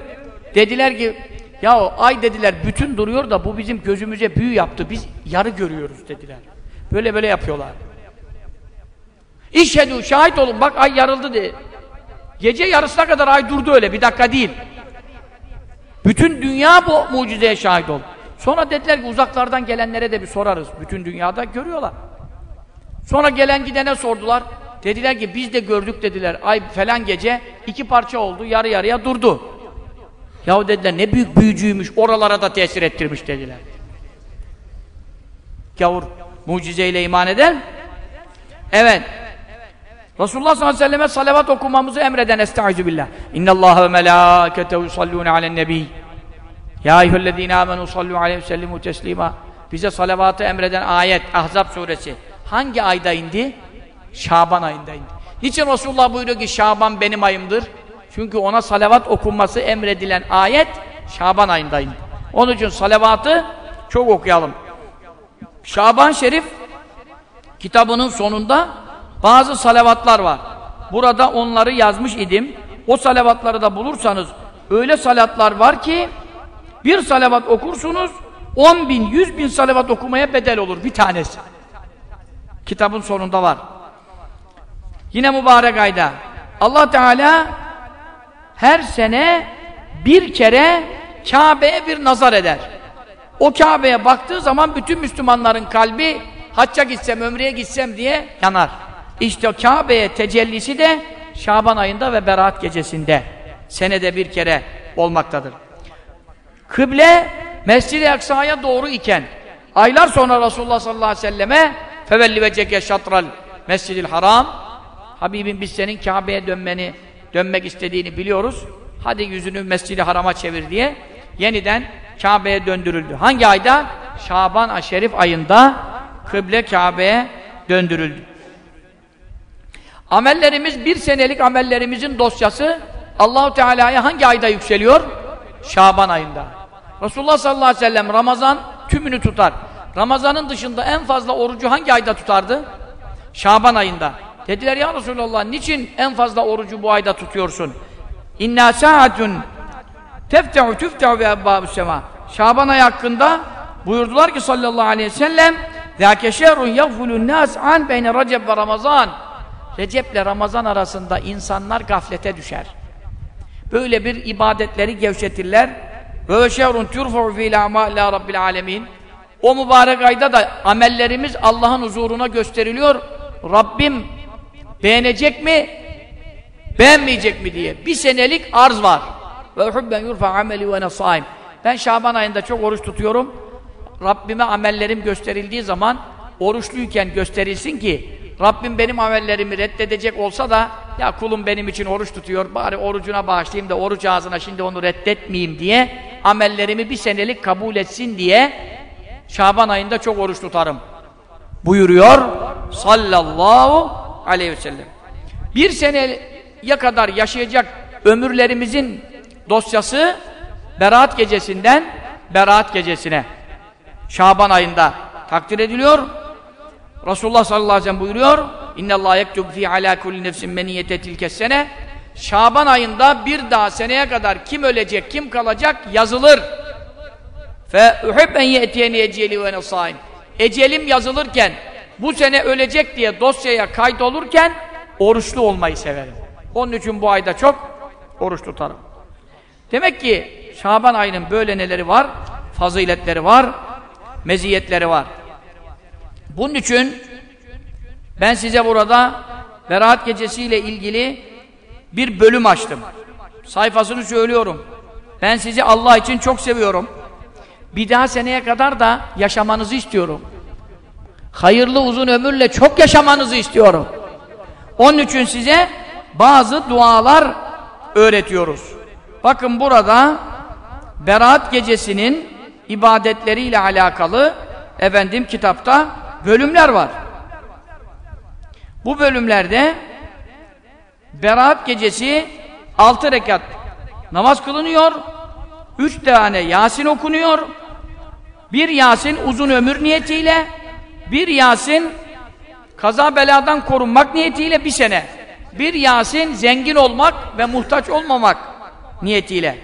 Dediler ki, ya ay dediler bütün duruyor da bu bizim gözümüze büyü yaptı. Biz yarı görüyoruz dediler. Böyle böyle yapıyorlar. İşhedü, şahit olun bak ay yarıldı diye. Gece yarısına kadar ay durdu öyle, bir dakika değil. Bütün dünya bu mucizeye şahit oldu. Sonra dediler ki uzaklardan gelenlere de bir sorarız. Bütün dünyada görüyorlar. Sonra gelen gidene sordular. Dediler ki biz de gördük dediler. Ay falan gece iki parça oldu. Yarı yarıya durdu. Yahu dediler ne büyük büyücüymüş. Oralara da tesir ettirmiş dediler. Gavur mucizeyle iman eder Evet. Resulullah sallallahu aleyhi ve selleme salavat okumamızı emreden estaizu billah. İnnallâhe ve melâketehu yusallûne alen nebî. Ya eyyühellezîne âmenû sallû aleyhi ve sellemû teslîmâ. Bize salavatı emreden ayet Ahzab suresi. Hangi ayda indi? Şaban ayında indi. Niçin Resulullah buyuruyor ki Şaban benim ayımdır? Çünkü ona salavat okunması emredilen ayet Şaban ayında. Onun için salavatı çok okuyalım. Şaban Şerif kitabının sonunda bazı salavatlar var. Burada onları yazmış idim. O salavatları da bulursanız öyle salatlar var ki bir salavat okursunuz 10 bin, 100 bin salavat okumaya bedel olur bir tanesi. Kitabın sonunda var. Yine mübarek ayda Allah Teala her sene bir kere Kabe'ye bir nazar eder. O Kabe'ye baktığı zaman bütün Müslümanların kalbi hacca gitsem, ömreye gitsem diye yanar. İşte Kabe'ye tecellisi de Şaban ayında ve Berat gecesinde senede bir kere olmaktadır. Kıble Mescid-i Aksa'ya doğru iken aylar sonra Resulullah sallallahu aleyhi ve selleme fevelli ve ceke şatral Mescid-i Haram Habibim biz senin Kabe'ye dönmeni dönmek istediğini biliyoruz. Hadi yüzünü Mescid-i Haram'a çevir diye yeniden Kabe'ye döndürüldü. Hangi ayda? Şaban Aşerif ayında kıble Kabe'ye döndürüldü. Amellerimiz bir senelik amellerimizin dosyası Allahu Teala'ya hangi ayda yükseliyor? Şaban ayında. Resulullah sallallahu aleyhi ve sellem Ramazan tümünü tutar. Ramazanın dışında en fazla orucu hangi ayda tutardı? Şaban ayında. Dediler ya Resulallah niçin en fazla orucu bu ayda tutuyorsun? İnna saatun teftehu tüftehu ve ebbâbü sema. Şaban ayı hakkında buyurdular ki sallallahu aleyhi ve sellem Zâke şehrun yagfulun nâs an beyne Recep ve Recep ile Ramazan arasında insanlar gaflete düşer. Böyle bir ibadetleri gevşetirler. Ve şehrun türfu fil amâlâ rabbil alemin. O mübarek ayda da amellerimiz Allah'ın huzuruna gösteriliyor. Rabbim beğenecek mi? Beğenmeyecek mi diye. Bir senelik arz var. Ve hubben yurfa ameli ve. Ben Şaban ayında çok oruç tutuyorum. Rabbime amellerim gösterildiği zaman oruçluyken gösterilsin ki Rabbim benim amellerimi reddedecek olsa da ya kulum benim için oruç tutuyor bari orucuna bağışlayayım da oruç ağzına şimdi onu reddetmeyeyim diye amellerimi bir senelik kabul etsin diye Şaban ayında çok oruç tutarım buyuruyor sallallahu aleyhi ve sellem. Bir seneye kadar yaşayacak ömürlerimizin dosyası Berat gecesinden Berat gecesine. Şaban ayında takdir ediliyor. Resulullah sallallahu aleyhi ve sellem buyuruyor. İnne Allah yektub fi ala kulli nefsin meniyete tilke sene. Şaban ayında bir daha seneye kadar kim ölecek, kim kalacak yazılır. Fe uhib en ye'tiyeni eceli ve nesaim. Ecelim yazılırken bu sene ölecek diye dosyaya kaydolurken oruçlu olmayı severim. Onun için bu ayda çok oruç tutarım. Demek ki Şaban ayının böyle neleri var? Faziletleri var, meziyetleri var. Bunun için ben size burada Berat gecesiyle ilgili bir bölüm açtım. Sayfasını söylüyorum. Ben sizi Allah için çok seviyorum. Bir daha seneye kadar da yaşamanızı istiyorum. Hayırlı uzun ömürle çok yaşamanızı istiyorum. Onun için size bazı dualar öğretiyoruz. Bakın burada Berat gecesinin ibadetleriyle alakalı efendim kitapta bölümler var. Bu bölümlerde Berat gecesi altı rekat namaz kılınıyor. Üç tane Yasin okunuyor. Bir Yasin uzun ömür niyetiyle bir Yasin kaza beladan korunmak niyetiyle bir sene. Bir Yasin zengin olmak ve muhtaç olmamak niyetiyle.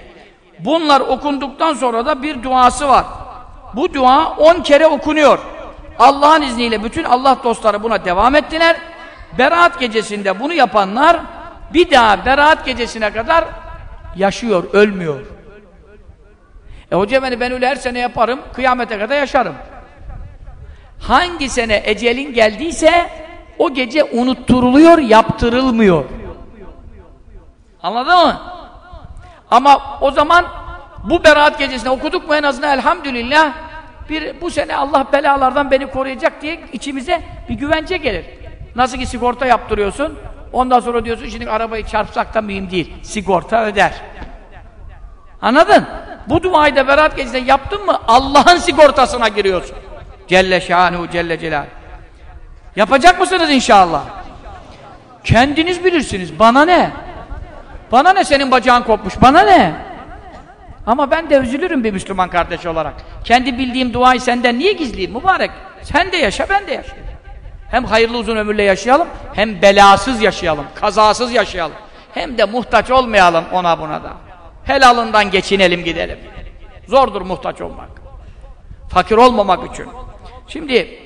Bunlar okunduktan sonra da bir duası var. Bu dua on kere okunuyor. Allah'ın izniyle bütün Allah dostları buna devam ettiler. Berat gecesinde bunu yapanlar bir daha Berat gecesine kadar yaşıyor, ölmüyor. E hoca beni ben öyle her sene yaparım, kıyamete kadar yaşarım. Hangi sene ecelin geldiyse o gece unutturuluyor, yaptırılmıyor. Anladın mı? Ama o zaman bu beraat gecesinde okuduk mu en azından elhamdülillah bir bu sene Allah belalardan beni koruyacak diye içimize bir güvence gelir. Nasıl ki sigorta yaptırıyorsun, ondan sonra diyorsun şimdi arabayı çarpsak da mühim değil, sigorta öder. Anladın? Bu duayı da beraat gecesinde yaptın mı Allah'ın sigortasına giriyorsun. Celle şanuhu celle celal. Yapacak mısınız inşallah? Kendiniz bilirsiniz. Bana ne? Bana ne senin bacağın kopmuş? Bana ne? Ama ben de üzülürüm bir Müslüman kardeş olarak. Kendi bildiğim duayı senden niye gizleyeyim mübarek? Sen de yaşa, ben de yaşayayım. Hem hayırlı uzun ömürle yaşayalım, hem belasız yaşayalım, kazasız yaşayalım. Hem de muhtaç olmayalım ona buna da. Helalından geçinelim gidelim. Zordur muhtaç olmak. Fakir olmamak için. Şimdi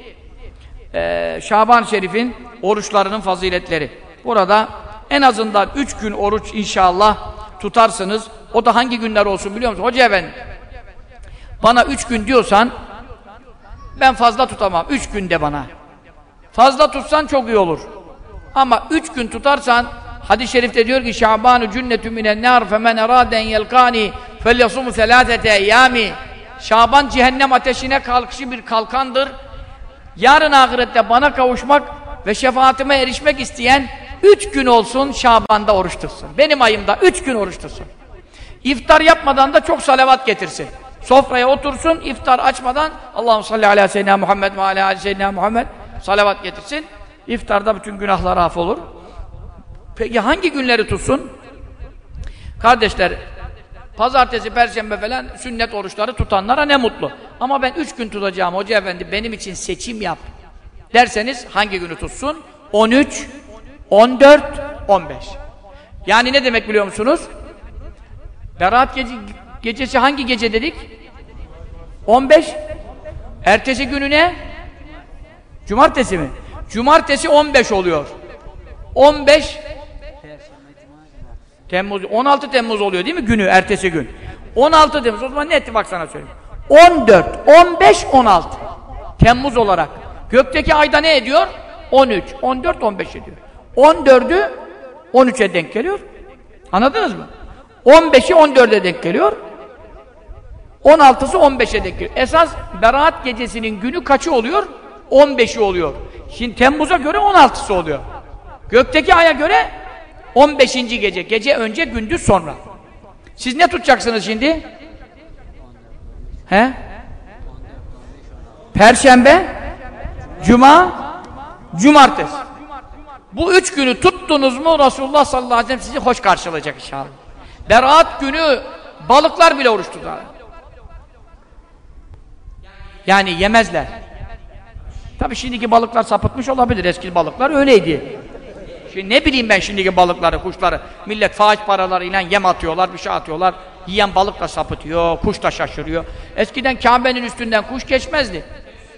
e, Şaban Şerif'in oruçlarının faziletleri. Burada en azından üç gün oruç inşallah tutarsınız. O da hangi günler olsun biliyor musun? Hoca efendi bana üç gün diyorsan ben fazla tutamam. Üç günde bana. Fazla tutsan çok iyi olur. Ama üç gün tutarsan hadis-i şerifte diyor ki Şabanu cünnetü minen nar femen eraden yelkani felyasumu selâsete eyyâmi Şaban cehennem ateşine kalkışı bir kalkandır. Yarın ahirette bana kavuşmak ve şefaatime erişmek isteyen üç gün olsun Şaban'da oruç tutsun. Benim ayımda üç gün oruç tutsun. İftar yapmadan da çok salavat getirsin. Sofraya otursun, iftar açmadan Allahu salli ala seyyidina Muhammed ve ala seyyidina Muhammed salavat getirsin. İftarda bütün günahlar af olur. Peki hangi günleri tutsun? Kardeşler, pazartesi, perşembe falan sünnet oruçları tutanlara ne mutlu. Ama ben üç gün tutacağım hoca efendi benim için seçim yap. Derseniz hangi günü tutsun? 13, 14, 15. Yani ne demek biliyor musunuz? Berat gece, gecesi hangi gece dedik? 15. Ertesi günü ne? Cumartesi mi? Cumartesi 15 oluyor. 15 Temmuz 16 Temmuz oluyor değil mi günü ertesi gün? 16 Temmuz o zaman ne etti bak sana söyleyeyim. 14, 15, 16 Temmuz olarak. Gökteki ayda ne ediyor? 13, 14, 15 ediyor. 14'ü 13'e denk geliyor. Anladınız mı? 15'i 14'e denk geliyor. 16'sı 15'e denk geliyor. Esas Berat gecesinin günü kaçı oluyor? 15'i oluyor. Şimdi Temmuz'a göre 16'sı oluyor. Gökteki aya göre 15. gece. Gece önce, gündüz sonra. Siz ne tutacaksınız şimdi? He? Perşembe, Cuma, Cumartesi. Bu üç günü tuttunuz mu Resulullah sallallahu aleyhi ve sellem sizi hoş karşılayacak inşallah. Berat günü balıklar bile oruç tutar. Yani yemezler. Tabii şimdiki balıklar sapıtmış olabilir. Eski balıklar öyleydi. Şimdi ne bileyim ben şimdiki balıkları, kuşları. Millet fahiş paralarıyla yem atıyorlar, bir şey atıyorlar. Yiyen balık da sapıtıyor, kuş da şaşırıyor. Eskiden Kabe'nin üstünden kuş geçmezdi.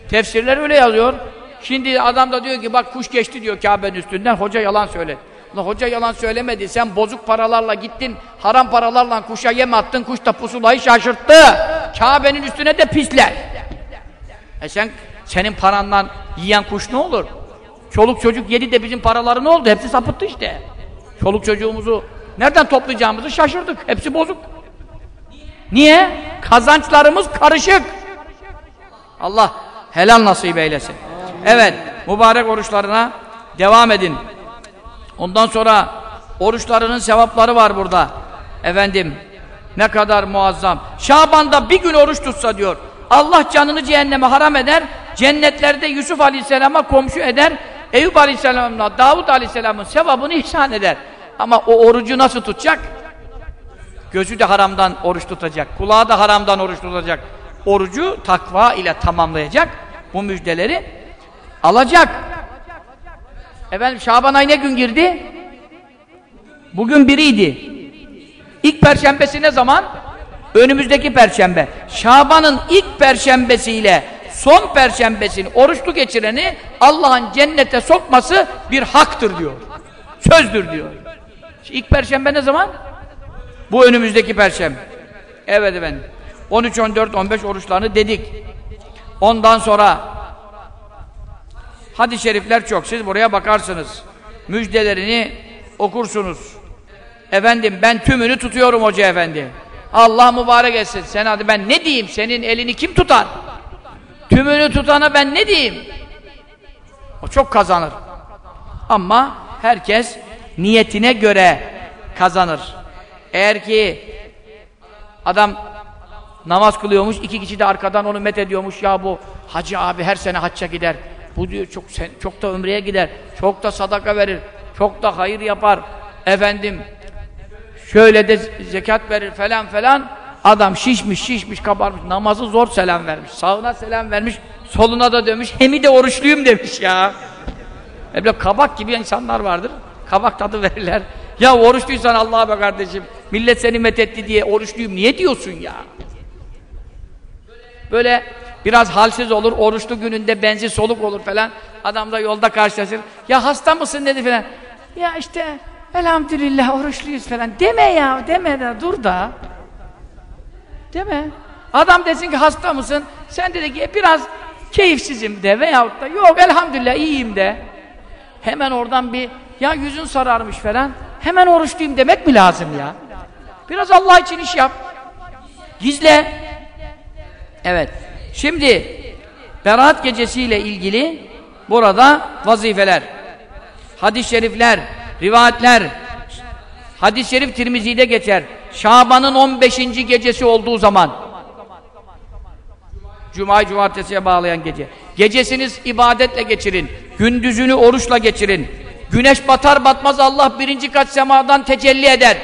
Tefsirler öyle yazıyor. Şimdi adam da diyor ki bak kuş geçti diyor Kabe'nin üstünden. Hoca yalan söyledi. Ulan hoca yalan söylemedi. Sen bozuk paralarla gittin, haram paralarla kuşa yem attın, kuş da pusulayı şaşırttı. Kabe'nin üstüne de pisler. E sen, senin paranla yiyen kuş ne olur? Çoluk çocuk yedi de bizim paraları ne oldu? Hepsi sapıttı işte. Çoluk çocuğumuzu nereden toplayacağımızı şaşırdık. Hepsi bozuk. Niye? Kazançlarımız karışık. Allah helal nasip eylesin. Evet, mübarek oruçlarına devam edin. Ondan sonra oruçlarının sevapları var burada. Efendim, ne kadar muazzam. Şaban'da bir gün oruç tutsa diyor. Allah canını cehenneme haram eder. Cennetlerde Yusuf Aleyhisselam'a komşu eder. Eyüp Aleyhisselam'la Davud Aleyhisselam'ın sevabını ihsan eder. Ama o orucu nasıl tutacak? Gözü de haramdan oruç tutacak. Kulağı da haramdan oruç tutacak. Orucu takva ile tamamlayacak. Bu müjdeleri alacak. Efendim Şaban ay ne gün girdi? Bugün biriydi. İlk perşembesi ne zaman? Önümüzdeki perşembe. Şaban'ın ilk perşembesiyle son perşembesini oruçlu geçireni Allah'ın cennete sokması bir haktır diyor. Sözdür diyor. İlk perşembe ne zaman? Bu önümüzdeki perşembe. Evet efendim. 13, 14, 15 oruçlarını dedik. Ondan sonra hadis-i şerifler çok. Siz buraya bakarsınız. Müjdelerini okursunuz. Efendim ben tümünü tutuyorum hoca efendi. Allah mübarek etsin. Sen hadi ben ne diyeyim? Senin elini kim tutar? Tümünü tutana ben ne diyeyim? O çok kazanır. Ama herkes niyetine göre kazanır. Eğer ki adam namaz kılıyormuş, iki kişi de arkadan onu met ediyormuş. Ya bu hacı abi her sene hacca gider. Bu diyor çok çok da ömreye gider. Çok da sadaka verir. Çok da hayır yapar. Efendim şöyle de zekat verir falan falan. Adam şişmiş, şişmiş, kabarmış. Namazı zor selam vermiş. Sağına selam vermiş. Soluna da dönmüş. Hemi de oruçluyum demiş ya. E böyle kabak gibi insanlar vardır. Kabak tadı *laughs* verirler. Ya oruçluysan Allah'a be kardeşim. Millet seni methetti diye oruçluyum. Niye diyorsun ya? Böyle biraz halsiz olur. Oruçlu gününde benzi soluk olur falan. Adam da yolda karşılaşır. Ya hasta mısın dedi falan. Ya işte elhamdülillah oruçluyuz falan. Deme ya deme de dur da. Deme. Adam desin ki hasta mısın? Sen dedi ki biraz keyifsizim de veyahut da yok elhamdülillah iyiyim de. Hemen oradan bir ya yüzün sararmış falan. Hemen oruçluyum demek mi lazım ya? Biraz Allah için iş yap. Gizle. Evet. Şimdi Berat gecesiyle ilgili burada vazifeler, hadis-i şerifler, rivayetler, hadis-i şerif Tirmizi'de geçer. Şaban'ın 15. gecesi olduğu zaman Cuma cumartesiye bağlayan gece. Gecesiniz ibadetle geçirin. Gündüzünü oruçla geçirin. Güneş batar batmaz Allah birinci kat semadan tecelli eder.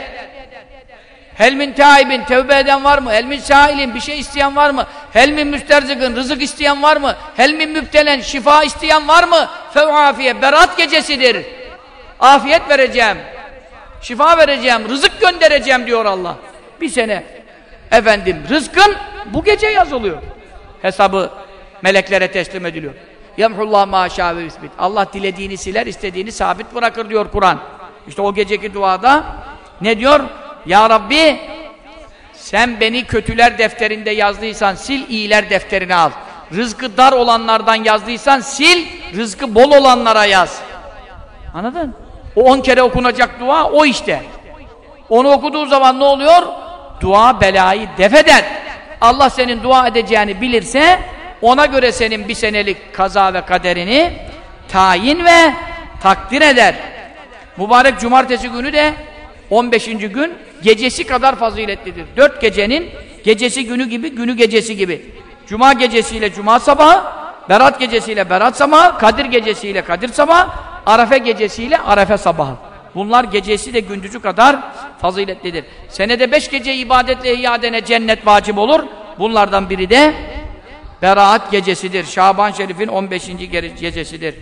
Helmin taibin, tevbe eden var mı? Helmin sailin, bir şey isteyen var mı? Helmin müsterzıkın, rızık isteyen var mı? Helmin müptelen, şifa isteyen var mı? Fevafiye, berat gecesidir. Afiyet vereceğim. Şifa vereceğim, rızık göndereceğim diyor Allah. Bir sene efendim rızkın bu gece yazılıyor. Hesabı meleklere teslim ediliyor. Yemhullah maşâ ve isbit. Allah dilediğini siler, istediğini sabit bırakır diyor Kur'an. İşte o geceki duada ne diyor? Ya Rabbi sen beni kötüler defterinde yazdıysan sil iyiler defterine al. Rızkı dar olanlardan yazdıysan sil, rızkı bol olanlara yaz. Anladın? O on kere okunacak dua o işte. Onu okuduğu zaman ne oluyor? Dua belayı def eder. Allah senin dua edeceğini bilirse ona göre senin bir senelik kaza ve kaderini tayin ve takdir eder. Mübarek cumartesi günü de 15. gün gecesi kadar faziletlidir. Dört gecenin gecesi günü gibi, günü gecesi gibi. Cuma gecesiyle cuma sabahı, berat gecesiyle berat sabahı, kadir gecesiyle kadir sabahı, arefe gecesiyle arefe sabahı. Bunlar gecesi de gündüzü kadar faziletlidir. Senede beş gece ibadetle ihya cennet vacip olur. Bunlardan biri de Beraat gecesidir. Şaban Şerif'in 15. gecesidir.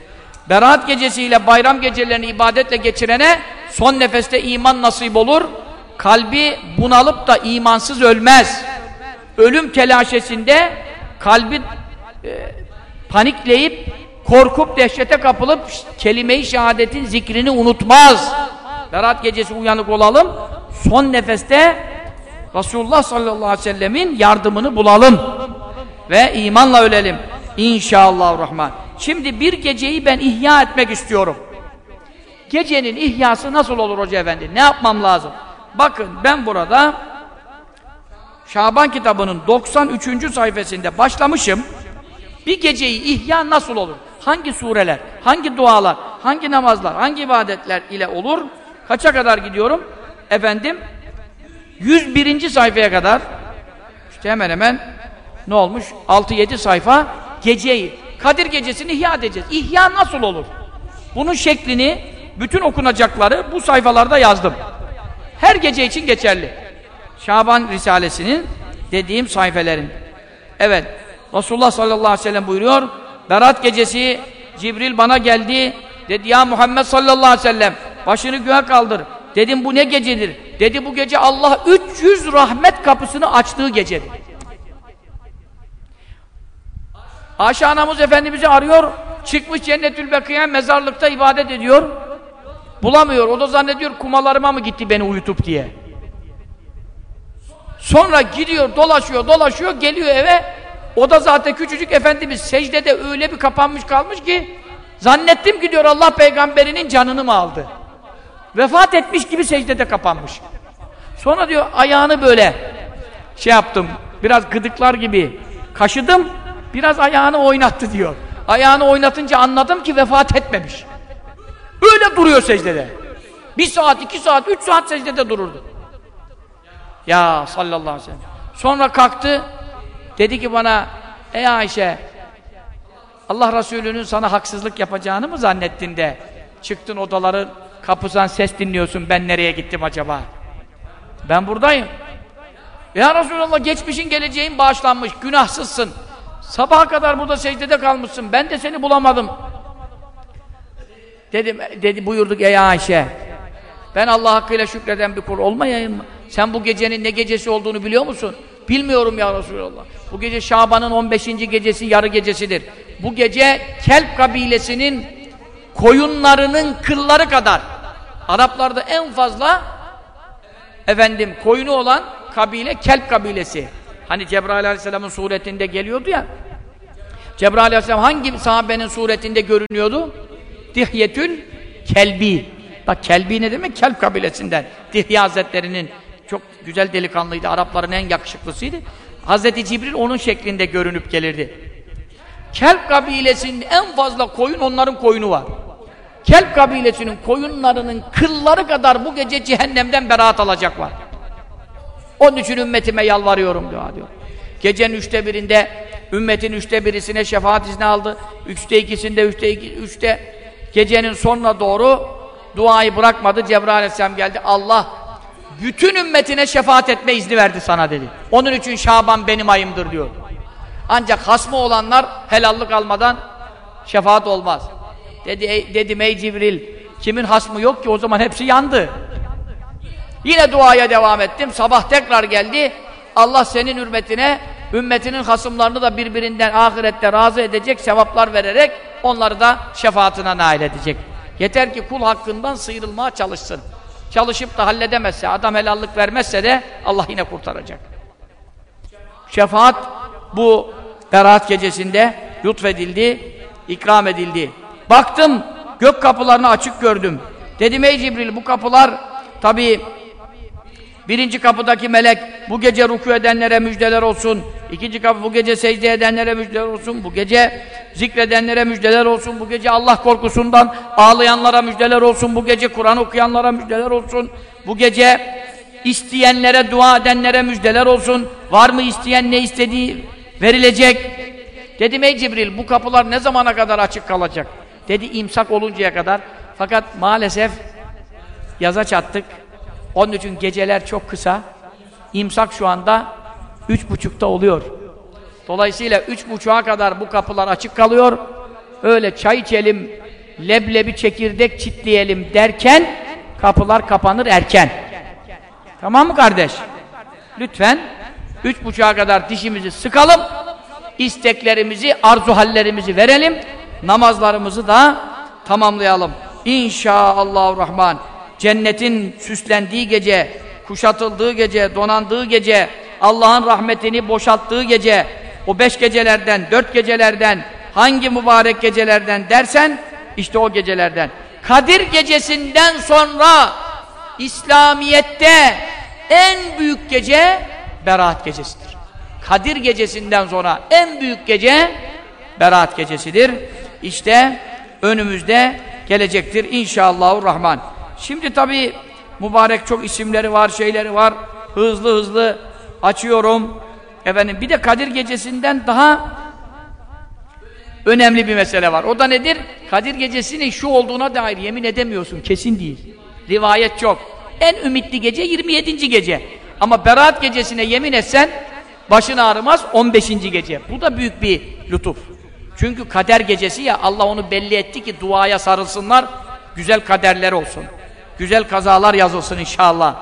Beraat gecesiyle bayram gecelerini ibadetle geçirene son nefeste iman nasip olur. Kalbi bunalıp da imansız ölmez. Ölüm telaşesinde kalbi e, panikleyip korkup dehşete kapılıp kelime-i şehadetin zikrini unutmaz. Berat gecesi uyanık olalım. Son nefeste Resulullah sallallahu aleyhi ve sellemin yardımını bulalım. Ve imanla ölelim. İnşallah rahman. Şimdi bir geceyi ben ihya etmek istiyorum. Gecenin ihyası nasıl olur hoca efendi? Ne yapmam lazım? Bakın ben burada Şaban kitabının 93. sayfasında başlamışım. Bir geceyi ihya nasıl olur? Hangi sureler, hangi dualar, hangi namazlar, hangi ibadetler ile olur? Kaça kadar gidiyorum? Efendim 101. sayfaya kadar işte hemen hemen ne olmuş? 6-7 sayfa geceyi, Kadir gecesini ihya edeceğiz. İhya nasıl olur? Bunun şeklini, bütün okunacakları bu sayfalarda yazdım. Her gece için geçerli. Şaban Risalesi'nin dediğim sayfelerin. Evet, Resulullah sallallahu aleyhi ve sellem buyuruyor, Berat gecesi Cibril bana geldi, dedi ya Muhammed sallallahu aleyhi ve sellem, başını göğe kaldır. Dedim bu ne gecedir? Dedi bu gece Allah 300 rahmet kapısını açtığı gecedir. Ayşe anamız Efendimiz'i arıyor, çıkmış Cennetül Bekiye mezarlıkta ibadet ediyor. Bulamıyor, o da zannediyor kumalarıma mı gitti beni uyutup diye. Sonra gidiyor, dolaşıyor, dolaşıyor, geliyor eve. O da zaten küçücük Efendimiz secdede öyle bir kapanmış kalmış ki zannettim ki diyor Allah peygamberinin canını mı aldı? Vefat etmiş gibi secdede kapanmış. Sonra diyor ayağını böyle şey yaptım, biraz gıdıklar gibi kaşıdım, biraz ayağını oynattı diyor. Ayağını oynatınca anladım ki vefat etmemiş. Öyle duruyor secdede. Bir saat, iki saat, üç saat secdede dururdu. Ya sallallahu aleyhi ve sellem. Sonra kalktı, dedi ki bana, ey Ayşe, Allah Resulü'nün sana haksızlık yapacağını mı zannettin de çıktın odaların kapısından ses dinliyorsun, ben nereye gittim acaba? Ben buradayım. Ya Resulallah geçmişin geleceğin bağışlanmış, günahsızsın. Sabaha kadar burada secdede kalmışsın, ben de seni bulamadım. Dedim, dedi buyurduk ey Ayşe, ben Allah hakkıyla şükreden bir kul olmayayım mı? Sen bu gecenin ne gecesi olduğunu biliyor musun? Bilmiyorum ya Resulallah. Bu gece Şaban'ın 15. gecesi yarı gecesidir. Bu gece Kelp kabilesinin koyunlarının kılları kadar Araplarda en fazla efendim koyunu olan kabile Kelp kabilesi. Hani Cebrail Aleyhisselam'ın suretinde geliyordu ya. Cebrail Aleyhisselam hangi sahabenin suretinde görünüyordu? Dihyetül Kelbi. Bak Kelbi ne demek? Kelp kabilesinden. Dihya Hazretleri'nin çok güzel delikanlıydı. Arapların en yakışıklısıydı. Hazreti Cibril onun şeklinde görünüp gelirdi. Kelp kabilesinin en fazla koyun onların koyunu var. Kelp kabilesinin koyunlarının kılları kadar bu gece cehennemden beraat alacaklar. Onun için ümmetime yalvarıyorum dua diyor. Gecenin üçte birinde ümmetin üçte birisine şefaat izni aldı. Üçte ikisinde, üçte iki, üçte gecenin sonuna doğru duayı bırakmadı. Cebrail aleyhisselam geldi. Allah bütün ümmetine şefaat etme izni verdi sana dedi. Onun için Şaban benim ayımdır diyor. Ancak hasmı olanlar helallik almadan şefaat olmaz. Dedi, ey, dedim ey Cibril, kimin hasmı yok ki o zaman hepsi yandı. Yine duaya devam ettim. Sabah tekrar geldi. Allah senin hürmetine ümmetinin hasımlarını da birbirinden ahirette razı edecek, sevaplar vererek onları da şefaatine nail edecek. Yeter ki kul hakkından sıyrılmaya çalışsın. Çalışıp da halledemezse, adam helallik vermezse de Allah yine kurtaracak. Şefaat bu Berat gecesinde lütfedildi, ikram edildi. Baktım, gök kapılarını açık gördüm. Dedim ey Cibril bu kapılar tabi birinci kapıdaki melek bu gece ruku edenlere müjdeler olsun. İkinci kapı bu gece secde edenlere müjdeler olsun. Bu gece zikredenlere müjdeler olsun. Bu gece Allah korkusundan ağlayanlara müjdeler olsun. Bu gece Kur'an okuyanlara müjdeler olsun. Bu gece isteyenlere, dua edenlere müjdeler olsun. Var mı isteyen ne istediği verilecek. Dedim ey Cibril bu kapılar ne zamana kadar açık kalacak? Dedi imsak oluncaya kadar. Fakat maalesef yaza çattık. Onun için geceler çok kısa. İmsak şu anda üç buçukta oluyor. Dolayısıyla üç buçuğa kadar bu kapılar açık kalıyor. Öyle çay içelim, leblebi çekirdek çitleyelim derken kapılar kapanır erken. Tamam mı kardeş? Lütfen üç buçuğa kadar dişimizi sıkalım, isteklerimizi, arzu hallerimizi verelim, namazlarımızı da tamamlayalım. İnşallahurrahman. Cennetin süslendiği gece, kuşatıldığı gece, donandığı gece, Allah'ın rahmetini boşalttığı gece, o beş gecelerden, dört gecelerden, hangi mübarek gecelerden dersen, işte o gecelerden. Kadir gecesinden sonra İslamiyet'te en büyük gece Berat gecesidir. Kadir gecesinden sonra en büyük gece Berat gecesidir. İşte önümüzde gelecektir inşallahurrahman. Şimdi tabi mübarek çok isimleri var, şeyleri var. Hızlı hızlı açıyorum. Efendim bir de Kadir gecesinden daha önemli bir mesele var. O da nedir? Kadir gecesinin şu olduğuna dair yemin edemiyorsun. Kesin değil. Rivayet çok. En ümitli gece 27. gece. Ama Berat gecesine yemin etsen başın ağrımaz 15. gece. Bu da büyük bir lütuf. Çünkü kader gecesi ya Allah onu belli etti ki duaya sarılsınlar, güzel kaderler olsun. Güzel kazalar yazılsın inşallah.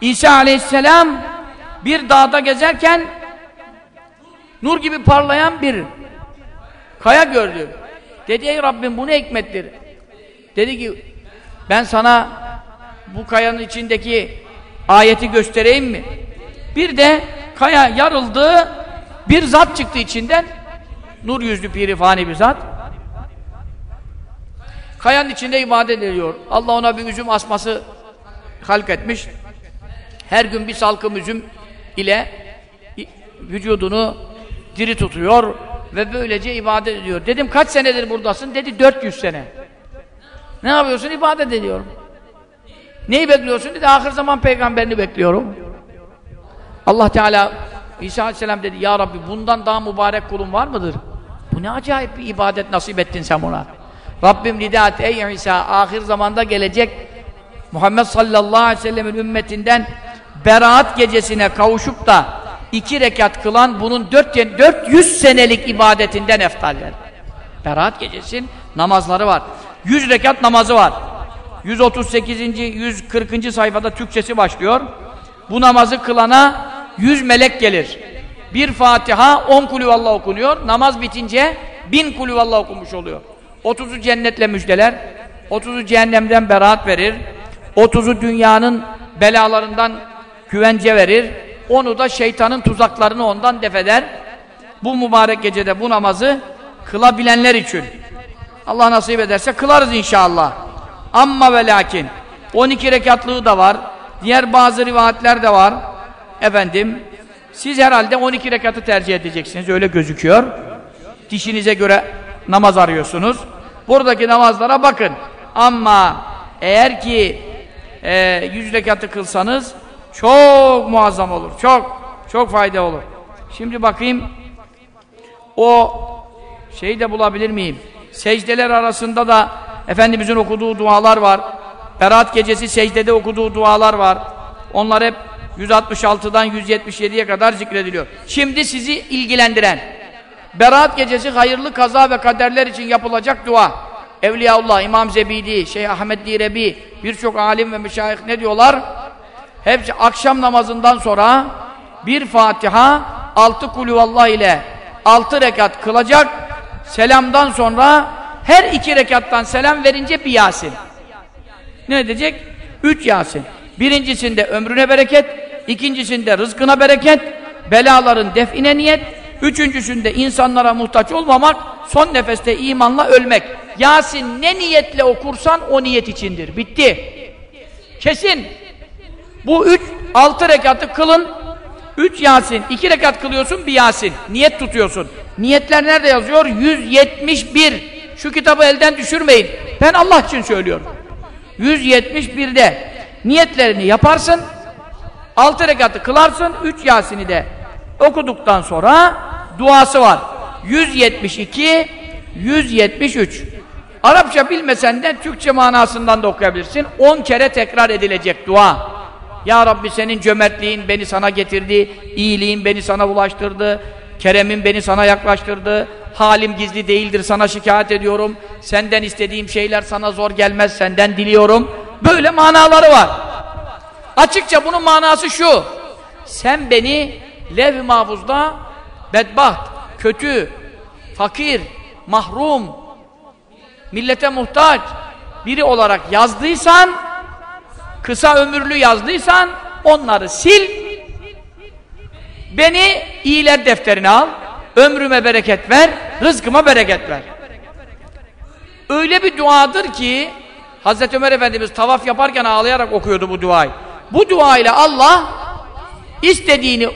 İsa aleyhisselam bir dağda gezerken nur gibi parlayan bir kaya gördü. Dedi ey Rabbim bu ne hikmettir? Dedi ki ben sana bu kayanın içindeki ayeti göstereyim mi? Bir de kaya yarıldı, bir zat çıktı içinden. Nur yüzlü pirifani bir zat. Kayanın içinde ibadet ediyor. Allah ona bir üzüm asması halk etmiş. Her gün bir salkım üzüm ile vücudunu diri tutuyor ve böylece ibadet ediyor. Dedim kaç senedir buradasın? Dedi 400 sene. Ne yapıyorsun? İbadet ediyorum. Neyi bekliyorsun? Dedi ahir zaman peygamberini bekliyorum. Allah Teala İsa Aleyhisselam dedi ya Rabbi bundan daha mübarek kulun var mıdır? Bu ne acayip bir ibadet nasip ettin sen buna. Rabbim nidat ey İsa ahir zamanda gelecek Muhammed sallallahu aleyhi ve sellemin ümmetinden beraat gecesine kavuşup da iki rekat kılan bunun 400 senelik ibadetinden eftaller. Beraat gecesin namazları var. 100 rekat namazı var. 138. 140. sayfada Türkçesi başlıyor. Bu namazı kılana 100 melek gelir. Bir Fatiha 10 kulüvallah okunuyor. Namaz bitince 1000 kulüvallah okumuş oluyor. 30'u cennetle müjdeler. 30'u cehennemden beraat verir. 30'u dünyanın belalarından güvence verir. Onu da şeytanın tuzaklarını ondan defeder. Bu mübarek gecede bu namazı kılabilenler için. Allah nasip ederse kılarız inşallah. Amma ve lakin 12 rekatlığı da var. Diğer bazı rivayetler de var. Efendim siz herhalde 12 rekatı tercih edeceksiniz. Öyle gözüküyor. Dişinize göre namaz arıyorsunuz. Buradaki namazlara bakın. Ama eğer ki e, 100 rekatı kılsanız çok muazzam olur. Çok çok fayda olur. Şimdi bakayım o şeyi de bulabilir miyim? Secdeler arasında da Efendimizin okuduğu dualar var. Berat gecesi secdede okuduğu dualar var. Onlar hep 166'dan 177'ye kadar zikrediliyor. Şimdi sizi ilgilendiren Berat gecesi hayırlı kaza ve kaderler için yapılacak dua. Evliyaullah, İmam Zebidi, Şeyh Ahmet Direbi, birçok alim ve müşayih ne diyorlar? Hepsi akşam namazından sonra bir Fatiha, altı kulüvallah ile altı rekat kılacak. Selamdan sonra her iki rekattan selam verince bir Yasin. Ne edecek? Üç Yasin. Birincisinde ömrüne bereket, ikincisinde rızkına bereket, belaların define niyet, üçüncüsünde insanlara muhtaç olmamak, son nefeste imanla ölmek. Yasin ne niyetle okursan o niyet içindir. Bitti. Kesin. Bu üç, altı rekatı kılın, üç Yasin, iki rekat kılıyorsun, bir Yasin. Niyet tutuyorsun. Niyetler nerede yazıyor? 171. Şu kitabı elden düşürmeyin. Ben Allah için söylüyorum. 171'de niyetlerini yaparsın, 6 rekatı kılarsın, 3 Yasin'i de okuduktan sonra duası var. 172, 173. Arapça bilmesen de Türkçe manasından da okuyabilirsin. 10 kere tekrar edilecek dua. Ya Rabbi senin cömertliğin beni sana getirdi, iyiliğin beni sana ulaştırdı, Keremin beni sana yaklaştırdı. Halim gizli değildir sana şikayet ediyorum. Senden istediğim şeyler sana zor gelmez senden diliyorum. Böyle manaları var. Açıkça bunun manası şu. Sen beni lev-i mahfuzda bedbaht, kötü, fakir, mahrum, millete muhtaç biri olarak yazdıysan, kısa ömürlü yazdıysan onları sil, beni iyiler defterine al, ömrüme bereket ver, rızkıma bereket ver. Öyle bir duadır ki Hazreti Ömer Efendimiz tavaf yaparken ağlayarak okuyordu bu duayı. Bu dua ile Allah istediğini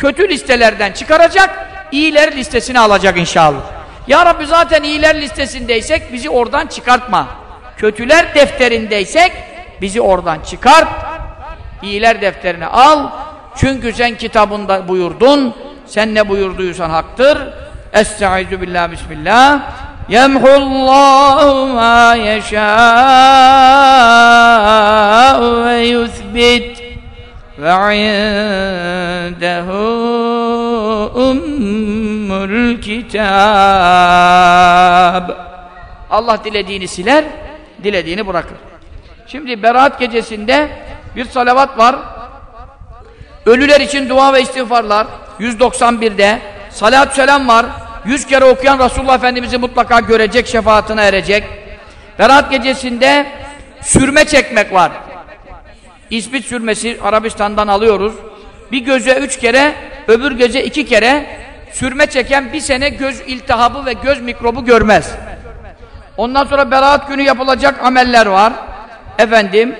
kötü listelerden çıkaracak, iyiler listesine alacak inşallah. Ya Rabbi zaten iyiler listesindeysek bizi oradan çıkartma. Kötüler defterindeysek bizi oradan çıkart. İyiler defterine al. Çünkü sen kitabında buyurdun. Sen ne buyurduysan haktır. Estaizu billah bismillah. Yemhullahu ma yeşâ'u ve yuthbit indehu ummul kitab Allah dilediğini siler, dilediğini bırakır. Şimdi Berat gecesinde bir salavat var. Ölüler için dua ve istiğfarlar 191'de. Salat selam var. 100 kere okuyan Resulullah Efendimiz'i mutlaka görecek, şefaatine erecek. Berat gecesinde sürme çekmek var. İspit sürmesi Arabistan'dan alıyoruz. Bir göze üç kere, öbür göze iki kere sürme çeken bir sene göz iltihabı ve göz mikrobu görmez. Ondan sonra beraat günü yapılacak ameller var. Efendim,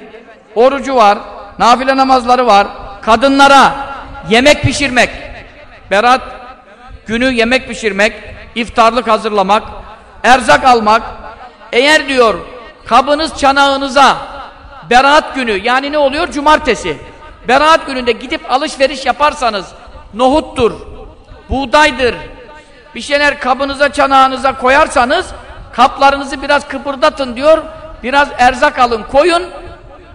orucu var, nafile namazları var. Kadınlara yemek pişirmek, beraat günü yemek pişirmek, iftarlık hazırlamak, erzak almak. Eğer diyor kabınız çanağınıza beraat günü yani ne oluyor? Cumartesi. Beraat gününde gidip alışveriş yaparsanız nohuttur, buğdaydır, bir şeyler kabınıza çanağınıza koyarsanız kaplarınızı biraz kıpırdatın diyor. Biraz erzak alın koyun.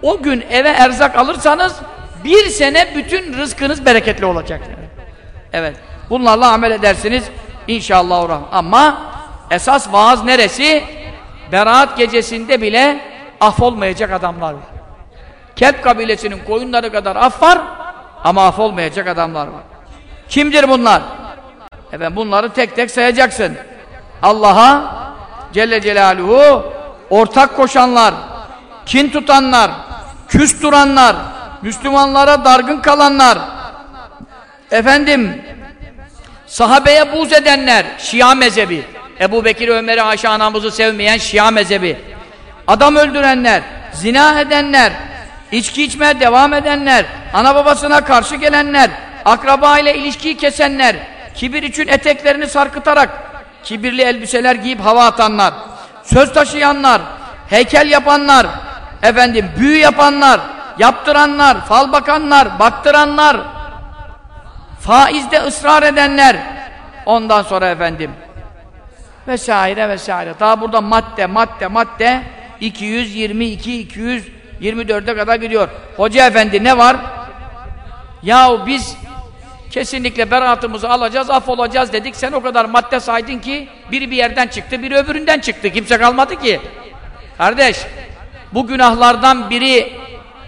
O gün eve erzak alırsanız bir sene bütün rızkınız bereketli olacak. Evet. Bunlarla amel edersiniz inşallah. Ama esas vaaz neresi? Beraat gecesinde bile af olmayacak adamlar var. Kelp kabilesinin koyunları kadar af var ama af olmayacak adamlar var. Kimdir bunlar? Efendim bunları tek tek sayacaksın. Allah'a Celle Celaluhu ortak koşanlar, kin tutanlar, küs duranlar, Müslümanlara dargın kalanlar, efendim sahabeye buz edenler, Şia mezhebi, Ebu Bekir, Ömer'i, Ayşe anamızı sevmeyen Şia mezhebi, adam öldürenler, zina edenler, içki içmeye devam edenler, ana babasına karşı gelenler, akraba ile ilişkiyi kesenler, kibir için eteklerini sarkıtarak, kibirli elbiseler giyip hava atanlar, söz taşıyanlar, heykel yapanlar, efendim büyü yapanlar, yaptıranlar, fal bakanlar, baktıranlar, faizde ısrar edenler, ondan sonra efendim vesaire vesaire. Daha burada madde, madde, madde 222, 224'e kadar gidiyor. Hoca efendi ne var? Yahu biz kesinlikle beraatımızı alacağız, af olacağız dedik. Sen o kadar madde saydın ki biri bir yerden çıktı, biri öbüründen çıktı. Kimse kalmadı ki. Kardeş, bu günahlardan biri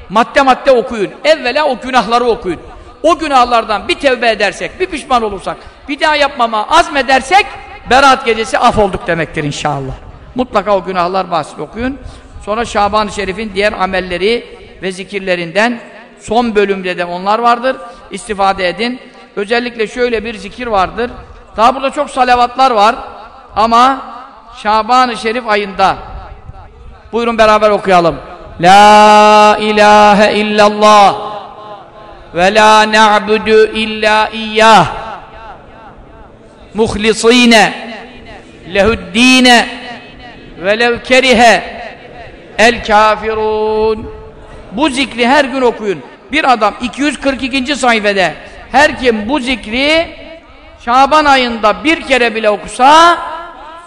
madde madde okuyun. Evvela o günahları okuyun. O günahlardan bir tevbe edersek, bir pişman olursak, bir daha yapmama azmedersek Berat gecesi af olduk demektir inşallah. Mutlaka o günahlar bahsini okuyun. Sonra Şaban-ı Şerif'in diğer amelleri ve zikirlerinden son bölümde de onlar vardır. İstifade edin. Özellikle şöyle bir zikir vardır. Daha burada çok salavatlar var. Ama Şaban-ı Şerif ayında buyurun beraber okuyalım. La ilahe illallah ve la na'budu illa iyyah muhlisine lehuddine velev kerihe el kafirun bu zikri her gün okuyun bir adam 242. sayfede her kim bu zikri Şaban ayında bir kere bile okusa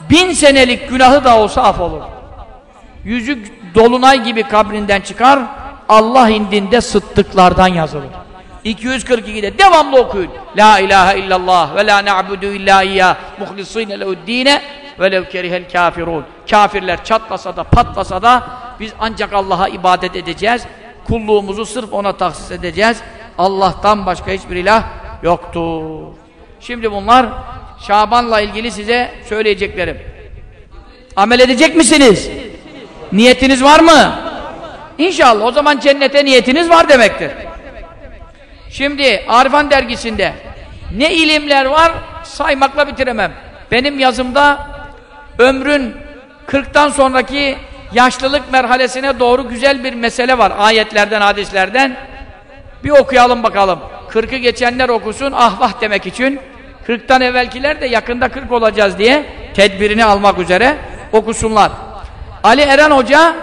bin senelik günahı da olsa af olur yüzü dolunay gibi kabrinden çıkar Allah indinde sıddıklardan yazılır 242'de devamlı okuyun. La ilahe illallah ve la na'budu illa iyyah muhlisine lehu'd-dine ve lev kerihel kafirun. Kafirler çatlasa da patlasa da biz ancak Allah'a ibadet edeceğiz. Kulluğumuzu sırf ona tahsis edeceğiz. Allah'tan başka hiçbir ilah yoktur. Şimdi bunlar Şaban'la ilgili size söyleyeceklerim. Amel edecek misiniz? Niyetiniz var mı? İnşallah. O zaman cennete niyetiniz var demektir. Şimdi Arifan dergisinde ne ilimler var saymakla bitiremem. Benim yazımda ömrün 40'tan sonraki yaşlılık merhalesine doğru güzel bir mesele var. Ayetlerden, hadislerden. Bir okuyalım bakalım. 40'ı geçenler okusun, ah vah demek için. 40'tan evvelkiler de yakında 40 olacağız diye tedbirini almak üzere okusunlar. Ali Eren Hoca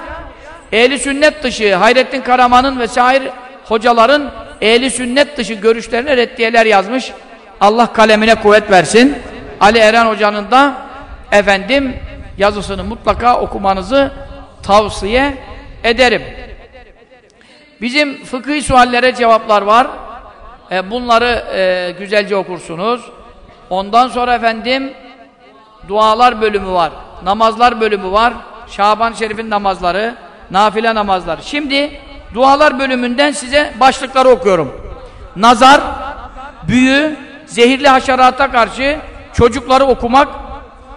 ehli sünnet dışı Hayrettin Karaman'ın ve şair hocaların ehli sünnet dışı görüşlerine reddiyeler yazmış. Allah kalemine kuvvet versin. Ali Eren Hoca'nın da efendim yazısını mutlaka okumanızı tavsiye ederim. Bizim fıkhi suallere cevaplar var. E, bunları e, güzelce okursunuz. Ondan sonra efendim dualar bölümü var. Namazlar bölümü var. Şaban Şerif'in namazları, nafile namazları. Şimdi dualar bölümünden size başlıkları okuyorum. Nazar, büyü, zehirli haşerata karşı çocukları okumak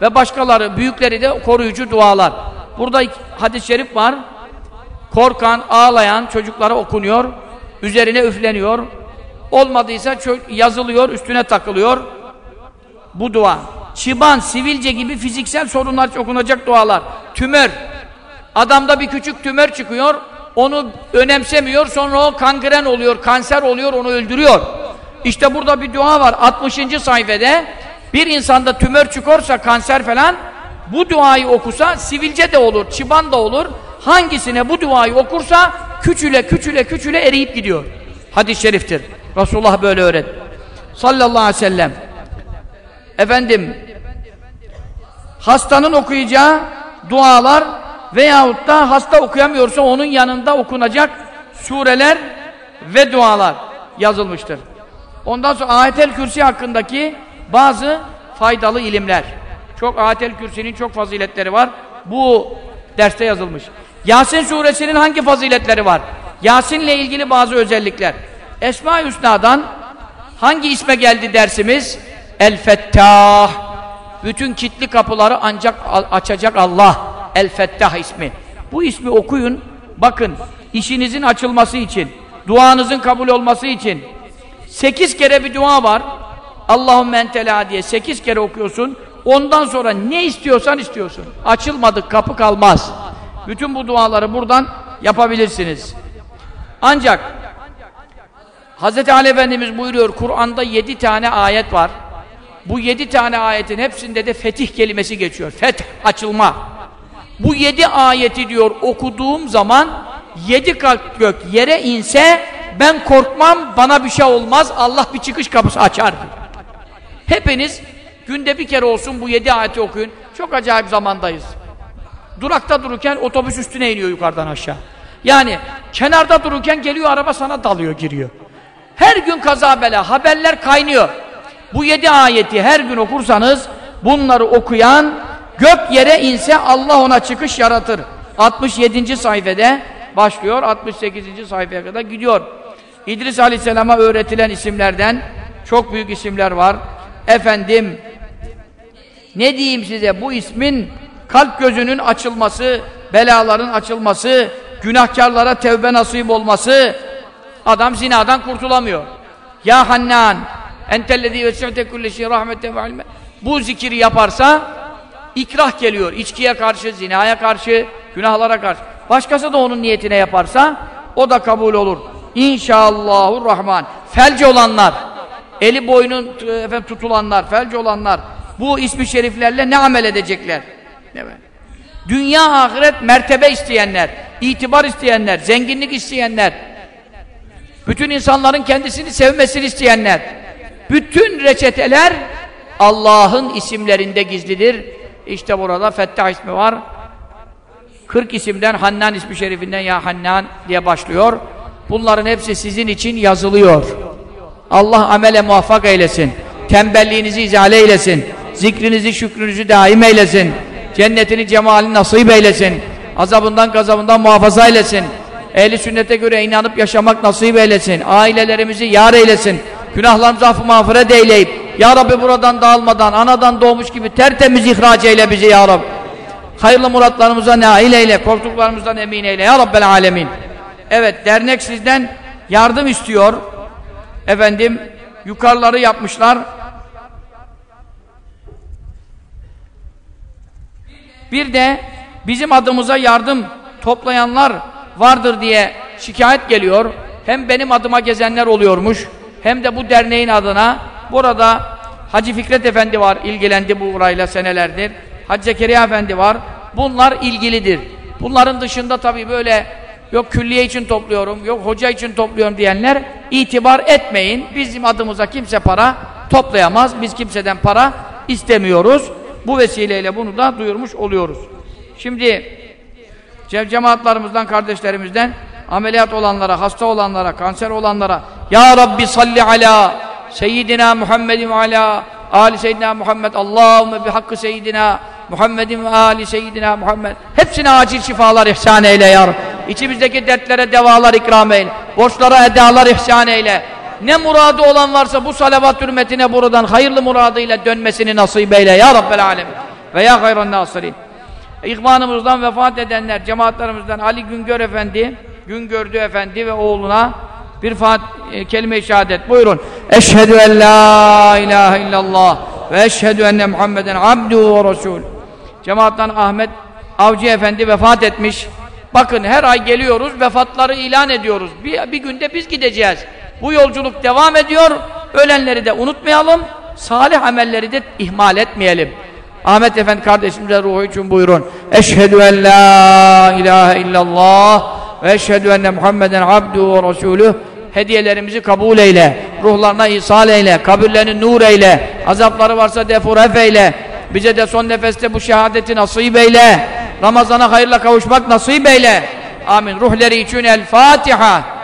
ve başkaları, büyükleri de koruyucu dualar. Burada hadis-i şerif var. Korkan, ağlayan çocuklara okunuyor. Üzerine üfleniyor. Olmadıysa yazılıyor, üstüne takılıyor. Bu dua. Çıban, sivilce gibi fiziksel sorunlar okunacak dualar. Tümör. Adamda bir küçük tümör çıkıyor. Onu önemsemiyor. Sonra o kangren oluyor, kanser oluyor, onu öldürüyor. İşte burada bir dua var. 60. sayfede bir insanda tümör çıkorsa, kanser falan bu duayı okusa sivilce de olur, çıban da olur. Hangisine bu duayı okursa küçüle küçüle küçüle eriyip gidiyor. Hadis-i şeriftir. Resulullah böyle öğret. Sallallahu aleyhi ve sellem. Efendim hastanın okuyacağı dualar veyahut da hasta okuyamıyorsa onun yanında okunacak sureler ve dualar yazılmıştır. Ondan sonra ayetel kürsi hakkındaki bazı faydalı ilimler. Çok ayetel kürsinin çok faziletleri var. Bu derste yazılmış. Yasin suresinin hangi faziletleri var? Yasin'le ilgili bazı özellikler. Esma-i Hüsna'dan hangi isme geldi dersimiz? El-Fettah. Bütün kitli kapıları ancak açacak Allah. El-Fettah ismi. Bu ismi okuyun. Bakın işinizin açılması için, duanızın kabul olması için sekiz kere bir dua var. Allahümme entela diye sekiz kere okuyorsun. Ondan sonra ne istiyorsan istiyorsun. Açılmadık kapı kalmaz. Bütün bu duaları buradan yapabilirsiniz. Ancak Hz. Ali Efendimiz buyuruyor Kur'an'da yedi tane ayet var. Bu yedi tane ayetin hepsinde de fetih kelimesi geçiyor. Feth, açılma. Bu yedi ayeti diyor okuduğum zaman yedi kalp gök yere inse ben korkmam, bana bir şey olmaz, Allah bir çıkış kapısı açar. Hepiniz günde bir kere olsun bu yedi ayeti okuyun. Çok acayip zamandayız. Durakta dururken otobüs üstüne iniyor yukarıdan aşağı. Yani kenarda dururken geliyor araba sana dalıyor, giriyor. Her gün kaza bela, haberler kaynıyor. Bu yedi ayeti her gün okursanız bunları okuyan gök yere inse Allah ona çıkış yaratır. 67. sayfede başlıyor, 68. sayfaya kadar gidiyor. İdris Aleyhisselam'a öğretilen isimlerden çok büyük isimler var. Efendim ne diyeyim size bu ismin kalp gözünün açılması, belaların açılması, günahkarlara tevbe nasip olması adam zinadan kurtulamıyor. Ya Hannan entellezî vesi'te kulli şey rahmeten ve ilme bu zikiri yaparsa ikrah geliyor. İçkiye karşı, zinaya karşı, günahlara karşı. Başkası da onun niyetine yaparsa o da kabul olur. İnşallahur Rahman. Felci olanlar, eli boynun efendim, tutulanlar, felci olanlar bu ismi şeriflerle ne amel edecekler? Evet. Dünya ahiret mertebe isteyenler, itibar isteyenler, zenginlik isteyenler, bütün insanların kendisini sevmesini isteyenler, bütün reçeteler Allah'ın isimlerinde gizlidir. İşte burada Fettah ismi var. 40 isimden Hannan ismi şerifinden ya Hannan diye başlıyor. Bunların hepsi sizin için yazılıyor. Allah amele muvaffak eylesin. Tembelliğinizi izale eylesin. Zikrinizi, şükrünüzü daim eylesin. Cennetini, cemalini nasip eylesin. Azabından, gazabından muhafaza eylesin. Ehli sünnete göre inanıp yaşamak nasip eylesin. Ailelerimizi yar eylesin. Günahlarımızı affı mağfiret eyleyip Ya Rabbi buradan dağılmadan, anadan doğmuş gibi tertemiz ihraç eyle bizi Ya Rabbi. Hayırlı muratlarımıza nail eyle, korktuklarımızdan emin eyle Ya Rabbel Alemin. Evet, dernek sizden yardım istiyor. Efendim, yukarıları yapmışlar. Bir de bizim adımıza yardım toplayanlar vardır diye şikayet geliyor. Hem benim adıma gezenler oluyormuş, hem de bu derneğin adına. Burada Hacı Fikret Efendi var, ilgilendi bu uğrayla senelerdir. Hacı Zekeriya Efendi var. Bunlar ilgilidir. Bunların dışında tabii böyle yok külliye için topluyorum, yok hoca için topluyorum diyenler itibar etmeyin. Bizim adımıza kimse para toplayamaz. Biz kimseden para istemiyoruz. Bu vesileyle bunu da duyurmuş oluyoruz. Şimdi cem cemaatlarımızdan, kardeşlerimizden ameliyat olanlara, hasta olanlara, kanser olanlara Ya Rabbi salli ala Seyyidina Muhammedin ve ala Ali Seyyidina Muhammed Allahümme bi hakkı Seyyidina Muhammedin ve Ali Seyyidina Muhammed hepsine acil şifalar ihsan eyle ya Rabbi. İçimizdeki dertlere devalar ikram eyle. Borçlara edalar ihsan eyle. Ne muradı olan varsa bu salavat hürmetine buradan hayırlı muradıyla dönmesini nasip eyle ya Rabbel Alem. Ve ya hayran nasirin. İhvanımızdan vefat edenler, cemaatlerimizden Ali Güngör Efendi, Güngördü Efendi ve oğluna bir fat e, kelime-i şehadet. Buyurun. Eşhedü en la ilahe illallah ve eşhedü enne Muhammeden abduhu ve resul. Cemaattan Ahmet Avcı Efendi vefat etmiş. Bakın her ay geliyoruz, vefatları ilan ediyoruz. Bir, bir günde biz gideceğiz. Bu yolculuk devam ediyor. Ölenleri de unutmayalım. Salih amelleri de ihmal etmeyelim. Ahmet Efendi kardeşimize ruhu için buyurun. Eşhedü en la ilahe illallah ve eşhedü enne Muhammeden abduhu ve resulüh. Hediyelerimizi kabul eyle. Ruhlarına ihsal eyle. Kabirlerini nur eyle. Azapları varsa defuref eyle. Bize de son nefeste bu şehadeti nasip eyle. Ramazana hayırla kavuşmak nasip eyle. Amin. Ruhları için El Fatiha.